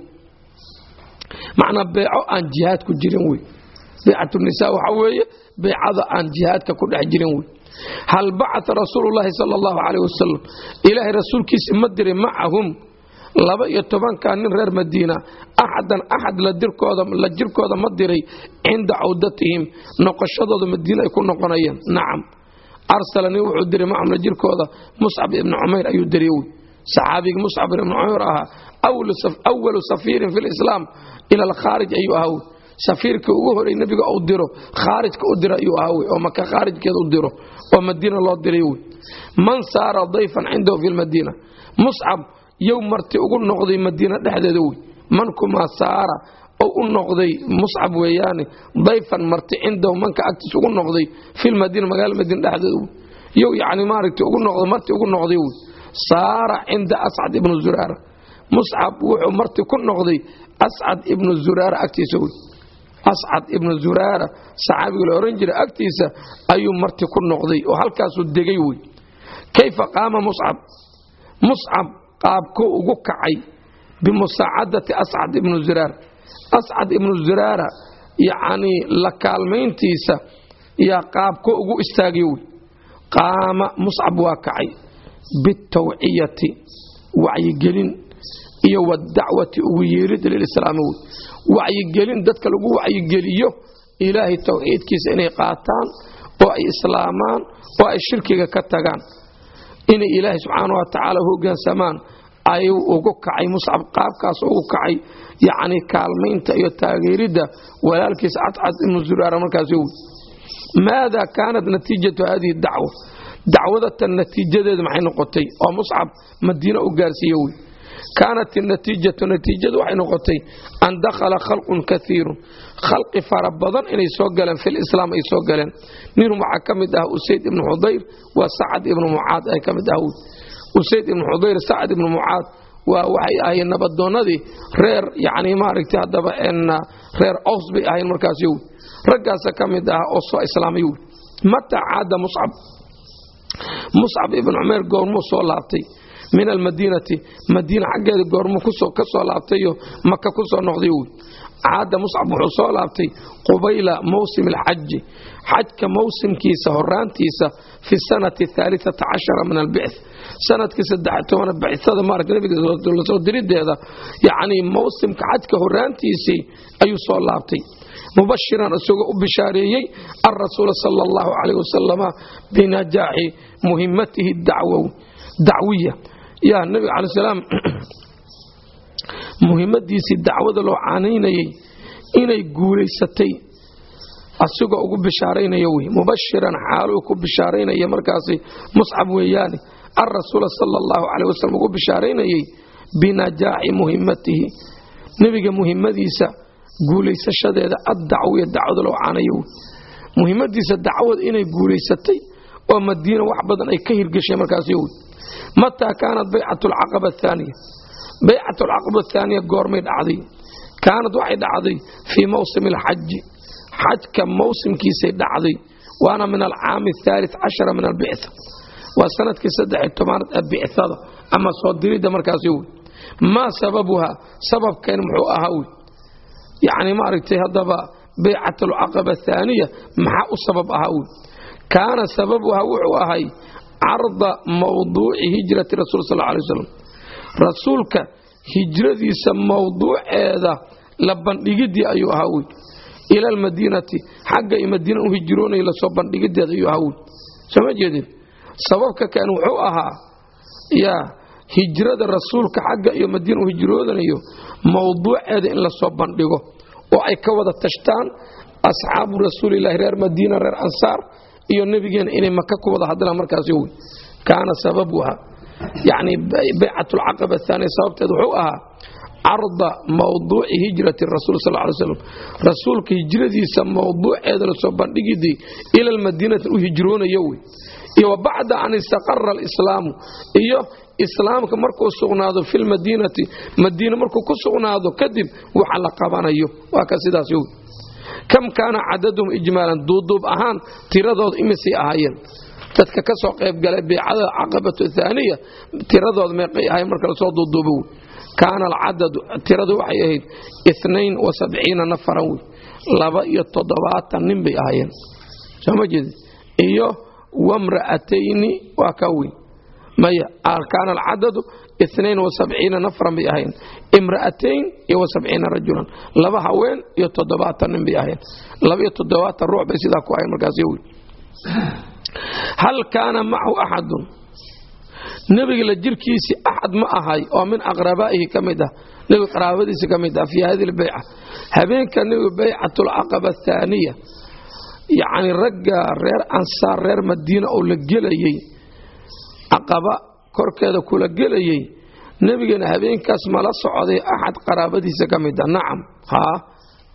macnaa beeco aan jihaad ku jirin wey baycatu nisa waxa weeye beecada aan jihaadka ku dhex jirin wey hal bacaa rasuululahi sal allahu caleyh wasalam ilaahay rasuulkiisa ma diray macahum laba iyo tobankaa nin reer madiina axadan axad la jirkooda ma diray cinda cawdatihim noqoshadooda madiina ay ku noqonayeen nacam arsala nin wuxuu diray macahum la jirkooda muscab ibni cumayr ayuu diray wy saxaabigii muscab ibni cumayr ahaa awalu safiirin fi lislaam ila alkhaarij ayuu ahaa safiirkii ugu horey nebiga uu diro khaarijka u dira ayuu ahaa wey oo maka khaarijkeeda u diro oo madiina loo diray wey. Man saara dayfan cindahu fi lmadiina muscab yow marti ugu noqday madiina dhexdeeda wey. Man kumaa saara oo u noqday muscab weeyaane dayfan marti cindahu manka agtiis ugu noqday filmadiina magaala madiina dhexdeeda wey. Yow yacni maaragtay ugu noqday marti ugu noqday wey. Saara cinda ascad ibnu zuraara muscab wuxuu marti ku noqday ascad ibnu zuraara agtiisa wey ascad ibnu zuraara saxaabiga la ohan jira agtiisa ayuu marti ku noqday oo halkaasuu degay wey. Kayfa qaama muscab muscab qaabkuu ugu kacay bimusaacadati ascad ibnu zuraara ascad ibnu zuraara yacnii la kaalmayntiisa yaa qaabkuu ugu istaagay wey. Qaama muscab waa kacay bitawciyati wacyigelin iyo wadacwati ugu yeerida lilislaami wey wacyigelin dadka lagu wacyigeliyo ilaahay towxiidkiisa inay qaataan oo ay islaamaan oo ay shirkiga ka tagaan. Inay ilaahay subxaana wa tacaala hogaansamaan ayuu ugu kacay muscab qaabkaas ugu kacay. Yacni kaalmaynta iyo taageeridda walaalkiisa cadcad ibnu zuraara markaas wy maada kaanat natiijatu hadihi dacwa? Dacwadatan natiijadeeda maxay noqotay? Oo muscab madiina u gaarsiiye wey kaanat natiijatu natiijadu waxay noqotay an dakhala khalqun kaiirun khalqi fara badan inay soo galeen filislaam ay soo galeen minhum waxaa ka mid ah usayd ibnu xudayr waa sacad ibnu mucaad ay ka mid ah usayd ibnu xudayr sacad ibnu mucaad waa waxay ahayn nabadoonnadii reer yani maaragtay haddaba reer ows bay ahayn markaas wy raggaasa ka mid ah oo soo islaamay mataa caada muscab muscab ibnu cumayr goormuu soo laabtay min almadiinati madiina xaggeeda goormuu ka soo laabtayo maka ku soo noqday wy caada muscab wuxuu soo laabtay qubayla mawsim alxaji xajka mawsimkiisa horaantiisa fi sanati aaliata cashara min albicth sannadkii saddex tobana bicada maarata nabiga la soo dirideeda yacnii mawsimka xajka horaantiisii ayuu soo laabtay mubashiran isagoo u bishaareeyey alrasuula sala allahu calayh wasalama binajaaxi muhimatihi dacwiya yaa nabiga cala salaam [clears throat] muhimmadiisii dacwada loo caanaynayay inay guulaysatay asigoo ugu bishaaraynaya wey mubashiran xaaluu ku bishaaraynaya markaasi muscab weeyaane alrasuula sala allahu caleh wasalam ugu bishaaraynayay binajaaxi muhimmatihi nebiga muhimmadiisa guulaysashadeeda addacwiya dacwada loo caanayo wey muhimmadiisa dacwada inay guulaysatay oo madiina wax badan ay ka hirgeshay markaasi wey mataa kaanat baycat alcaqaba ahaaniya baycat alcaqaba ahaaniya goormay dhacday kaanad waxay dhacday fii mawsimi alxaji xajka mawsimkiisay dhacday waana min alcaami ahaali cashara min albictha waa sannadkii saddex tobanaad ee bicada ama soo diridda markaasi wey maa sababuha sababkeen muxuu ahaa wey yacni maaragtay haddaba baycat alcaqaba ahaaniya maxaa u sabab ahaa wey kaana sababuha wuxuu ahay carda mawduuci hijrati rasul sal alay wasalam rasuulka hijradiisa mawduuceeda la bandhigidii ayuu ahaa wey ila almadiinati xagga madiina u hijroonaya la soo bandhigideeda ayuu ahaa wey sooma jeedin? Sababka kan wuxuu ahaa yaa hijrada rasuulka xagga iyo madiina u hijroodanayo mawduuceeda in la soo bandhigo oo ay ka wada tashtaan asxaabu rasuulilahi reer madiina reer ansaar iyo nebigeena inay maka ku wada hadlaan markaas wey kaana sababuha yani baycat lcaqaba aaniya sababteed wuxuu ahaa carda mawduuci hijrati rasuul sal ly slam rasuulka hijradiisa mawduuceeda la soo bandhigidii ila lmadiinati u hijroonayo wey. Iyo wa bacda an istaqara alislaamu. Iyo islaamka markuu sugnaado fi lmadiinati madiina markuu ku sugnaado kadib waxa la qabanayo. Waa ka sidaas wey kam kaana cadaduhum ijmaalan duuduub ahaan tiradooda imisay ahaayeen dadka ka soo qaybgalay beecada caqabatu aaniya tiradooda meeqay ahayn marka la soo duuduubo wey kaana alcadadu tiradu waxay ahayd inain wa sabciina nafaran wey laba iyo toddobaatan nin bay ahaayeen sooma jeedi iyo wamra'atayni waa ka weyn maya kaana alcadadu inain wa sabciina nafran bay ahayn imra'atayn iyo wa sabciina rajulan laba haween iyo toddobaatan nin bay ahayn laba iyo toddobaatan ruux bay sidaa ku ahayn markaas wey hal kaana macahu axadun nebiga la jirkiisii axad ma ahay oo min aqrabaa'ihi ka mid ah nebiga qaraabadiisa ka mid ah fii hadi lbayca habeenka nebiga baycatulcaqaba athaaniya yacni ragga reer ansaar reer madiina oo la gelayey caqaba korkeeda kula gelayey nebigana habeenkaas mala socday axad qaraabadiisa ka mid ah. Nacam haa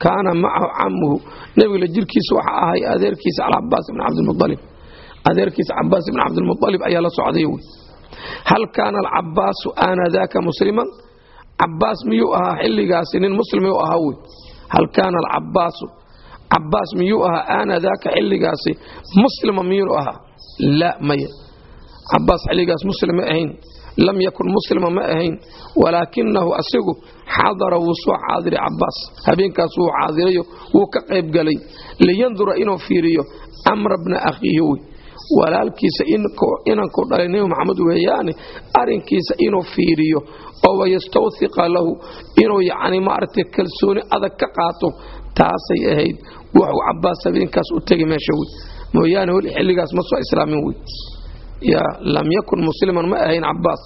kaana macahu camuhu nebiga la jirkiisa waxa ahay adeerkiisa alcabaas ibn cabdilmualib adeerkiisa cabaas ibn cabdilmualib ayaa la socday wey. Hal kaana alcabaasu aanadaaka musliman? Cabaas miyuu ahaa xilligaasi nin muslimuu ahaa wey. Hal kaana alcabaasu cabaas miyuu ahaa aanadaaka xilligaasi muslima miyuu ahaa? La maya cabaas xilligaas muslim ma ahayn lam yakun muslima ma ahayn walaakinahu asigu xadara wuu soo xaadiray cabaas habeenkaas wuu xaadirayo wuu ka qaybgalay liyandura inuu fiiriyo amra bna akhiihi wey walaalkiisa inankuu dhalay nebi maxamed weeyaane arinkiisa inuu fiiriyo oo wayastawhiqa lahu inuu yacni maaragtay kalsooni adag ka qaato taasay ahayd. Wuxuu cabaas habeenkaas u tegi meesha wey mooyaane weli xilligaas ma soo islaamin wey lam yakun musliman ma ahayn cabaas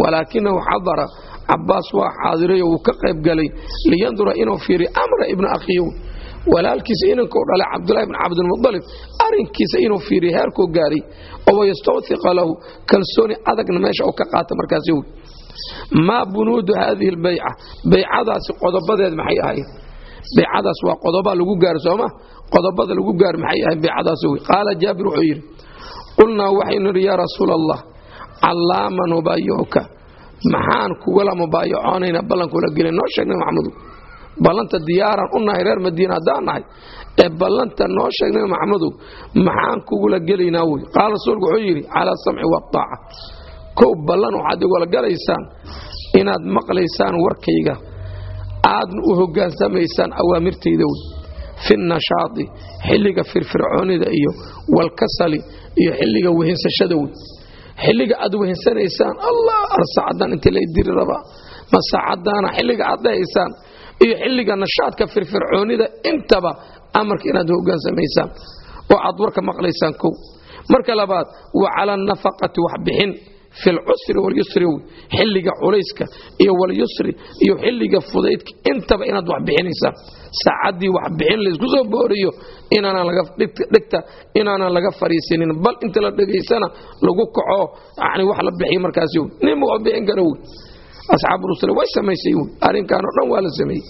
walaakinahu xadara cabaas waa xaadirayo wuu ka qaybgalay liyandura inuu fiiriyo amra ibna akhiihi walaalkiisa inankuu dhalay cabdulahi bn cabdilmualib arinkiisa inuu fiiriyo heerkuu gaaray oo wayastawhiqa lahu kalsooni adagna meesha uu ka qaata markaas maa bunuudu haadihi lbayca baycadaasi qodobadeed maxay ahayd baycadaas waa qodobaa lagu gaaro sooma qodobada lagu gaaro maxay ahayd baycadaas qaala jaabir wuxuu yidhi qulnaa waxaynu nidhi yaa rasuul allah callaama nubaayicuka maxaan kugula mubaayacoonayna ballankula gelin. Noo sheegnay maxamudu. Ballanta diyaaran u nahay reer madiina haddaan nahay. Ee ballanta noo sheegnay maxamedow maxaan kugula gelaynaa wey qaala rasuulku wuxuu yidhi calaa samci waataaca kow ballan waxaad igula galaysaan inaad maqlaysaan warkayga. Aadna u hogaansamaysaan awaamirtayda wey fi nashaadi xilliga firfircoonida iyo walkasali iyo xilliga wehinsashada wey. Xilliga aad wehinsanaysaan allah arsacadan inta laydiri rabaa ma saacadaana xilliga aad dhahaysaan iyo xilliga nashaadka firfircoonida intaba amarka inaad hogaansamaysaan oo aad warka maqlaysaan kow. Marka labaad wa cala anafaqati waxbixin fi lcusri walyusri xilliga culayska iyo walyusri iyo xilliga fudaydka intaba inaad wax bixinaysaan saacaddii waxbixin laysku soo booriyo dhigta inaanan laga fariisinin bal inta la dhegaysana lagu kaco yani wax la bixiy markaas ninma wax bixin kara wey asxaabu rusul way samaysay wey arrinkaanoo dhan waa la sameeyey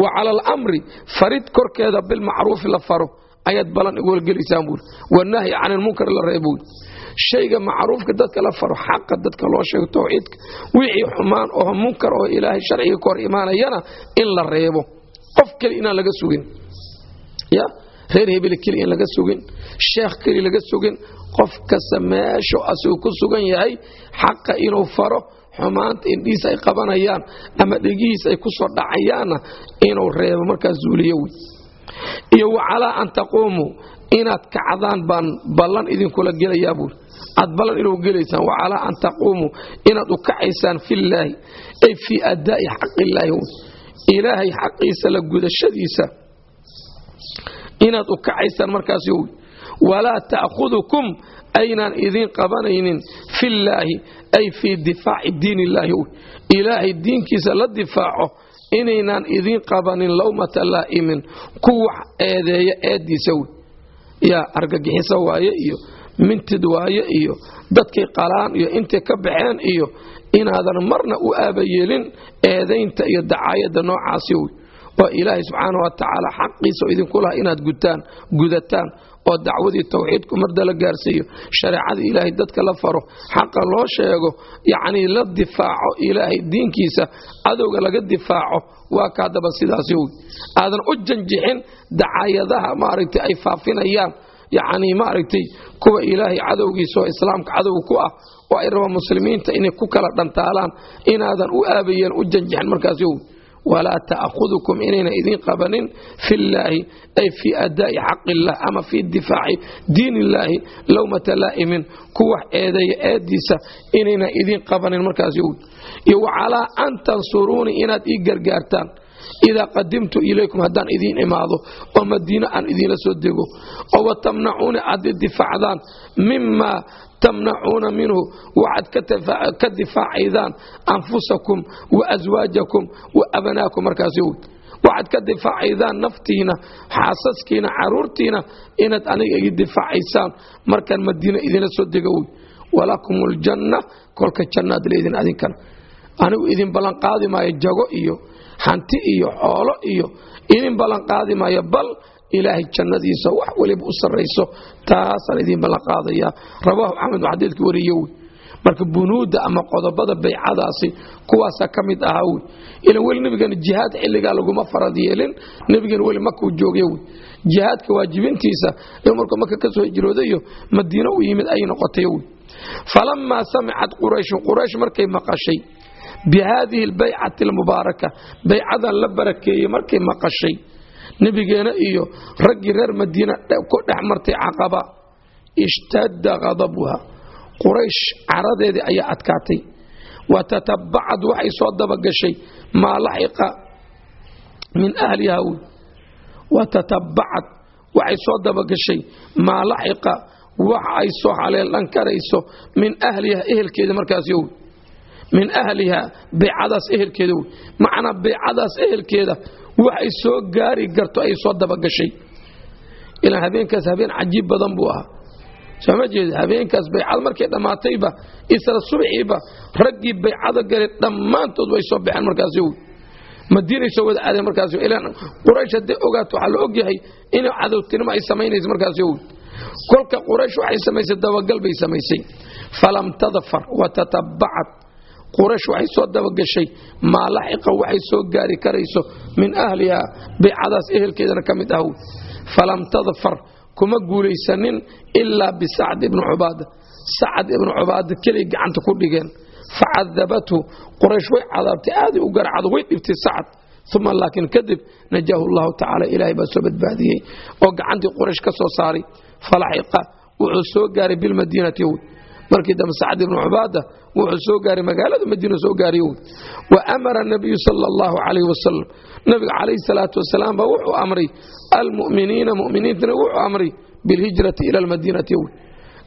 wa cala alamri farid korkeeda bilmacruufi la faro ayaad balan igolgelaysaan buuri wanahyi can ilmunkar la reebo wey shayga macruufka dadka la faro xaqa dadka loo sheego tawxiidka wixii xumaan oo munkar oo ilaahay sharciga ka hor imaanayana in la reebo. Qof keli inaan laga sugin. Ya? Reer hebel keli in laga sugin. Sheekh keli laga sugin. Qof kasta meeshu asigu ku sugan yahay xaqa inuu faro xumaanta indhihiis ay qabanayaan ama dhegihiis ay ku soo dhacayaanna inuu reebo markaas zuuliyo wey. Iyo wa calaa an taquumuu inaad kacdaan baan ballan idinkula gelayaa buuri aad ballan inuu gelaysaan wa an taquumuu inaad u kacaysaan fillaahi ay fii addaa'i xaqillaahi ilaahay xaqiisa la gudashadiisa. Inaad u kacaysaan markaas wy walaa ta'khudukum aynaan idiin qabanaynin fillaahi ay fii difaaci diin illaahi ilaahay diinkiisa la difaaco inaynaan idiin qabanin lowmata laa'imin ku wax eedeeya eediisa wey yaa argagixiso waaye iyo mintid waaye iyo dadkay qalaan iyo intay ka baxeen iyo inaadan marna u aabayeelin eedaynta iyo dacaayadda noocaasi wey. Oo ilaahay subxaana wa tacaala xaqiisa idinku laha inaad gutaan gudataan oo dacwadii tawxiidku marda la gaarsiiyo shareecadii ilaahay dadka la faro xaqa loo sheego yacnii la difaaco ilaahay diinkiisa cadowga laga difaaco waa ka haddaba sidaasi wey. Aadan u janjixin dacaayadaha maaragtay ay faafinayaan yacnii maaragtay kuwa ilaahay cadowgiisa oo islaamka cadowga ku ah oo ay rabaan muslimiinta inay ku kala dhantaalaan inaadan u aabayeen u janjixin markaasi wey walaa ta'khudukum inayna idiin qabanin fi llaahi ay fii adaa'i xaqi illah ama fii difaaci diin illaahi lowmata laa'imin ku wax eedeeya eediisa inayna idiin qabanin markaas iyo wacalaa an tansuruunii inaad ii gargaartaan idaa qadimtu ilaykum haddaan idiin imaado oo madiino aan idiinla soo dego oo watamnacuuni aad difaacdaan mimaa tamnacuuna minhu waxaad ka difaacaydaan anfusakum wa aswaajakum wa abanaakum markaas waxaad ka difaacaydaan naftiina xaasaskiina caruurtiina inaad aniga igi difaacaysaan markaan madiina idinla soo dega wey walakum ljanna kolka jannaad leedin adinkana anigu idin ballanqaadi maayo jago iyo hanti iyo xoolo iyo idin ballanqaadi maayo bal ilaahay jannadiisa wax weliba u sarrayso taasaan idiin ballanqaadayaa rawaahu axmed oo xadiidka wey marka bunuudda ama qodobada baycadaasi kuwaasaa ka mid ahaa wey ilan weli nebigana jihaad xilligaa laguma farad yeelin nebigana weli makuu joogay wey jihaadka waajibintiisa ee markuu maka ka soo hijroodayo madiino u yimid ay noqotay wey falammaa samicad qurayshun quraysh markay maqashay bi haadihi albaycati almubaaraka baycadan la barakeeyey markay maqashay nebigeena iyo raggii reer madiina ku dhex martay caqaba ishtadda qadabuha quraysh caradeedii ayaa adkaatay wa tatabacad waxay soo dabagashay maa laxiqa min ahliha wy wa tatabacad waxay soo dabagashay maa laxiqa waxa ay soo haleeldhan karayso min ahliha ehelkeeda markaas yowy min ahliha baycadaas ehelkeeda wey macnaa baycadaas ehelkeeda waxay soo gaari garto ay soo dabagashay. Ilaan habeenkaas habeen cajiib badan buu ahaa. Sooma jeeda habeenkaas baycada markay dhammaatayba isla subxiiba raggii baycada galay dhammaantood way soo baxeen markaas madiinay soo wada aadeen markaas ilaan quraysh hadday ogaato waxaa la ogyahay inay cadowtinimo ay samaynayso markaas kolka quraysh waxay samaysay dabagal bay samaysay. Falam tadfar wa tatabacad quraysh waxay soo dabagashay. Maa laxiqa waxay soo gaari karayso min ahliha baycadaas ehelkeedana ka mid ah falam tadfar kuma guulaysanin ilaa bisacd ibni cubaada sacad ibnu cubaada kelay gacanta ku dhigeen. Facadabathu quraysh way cadaabtay aaday u garacdo way dhibtay sacad uma laakiin kadib najaahu llahu tacaala ilaahay baa soo badbaadiyey. Oo gacantii quraysh ka soo saaray. Falaxiqa wuxuu soo gaaray bilmadiinati markii dambe sacd ibnu cubaada wuxuu soo gaaray magaalada madiina soo gaariy wa amara nabiyu sala allahu calayh wasalam nabiga calayhi salaatu wasalaam baa wuxuu amray almuminiina muminiintana wuxuu amray bilhijrati ila almadiinati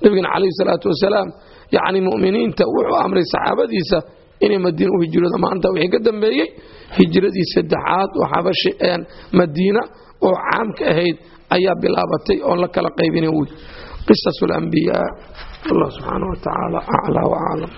nabigana calayhi salaatu wasalaam yacni muminiinta wuxuu amray saxaabadiisa inay madiina u hijrooda maanta wixii ka dambeeyey hijradii saddexaad oo xabashi madiina oo caamka ahayd ayaa bilaabatay oon la kala qaybinin wy qisas lambiyaa allah subxaana wa tacaala aclaa wa aclam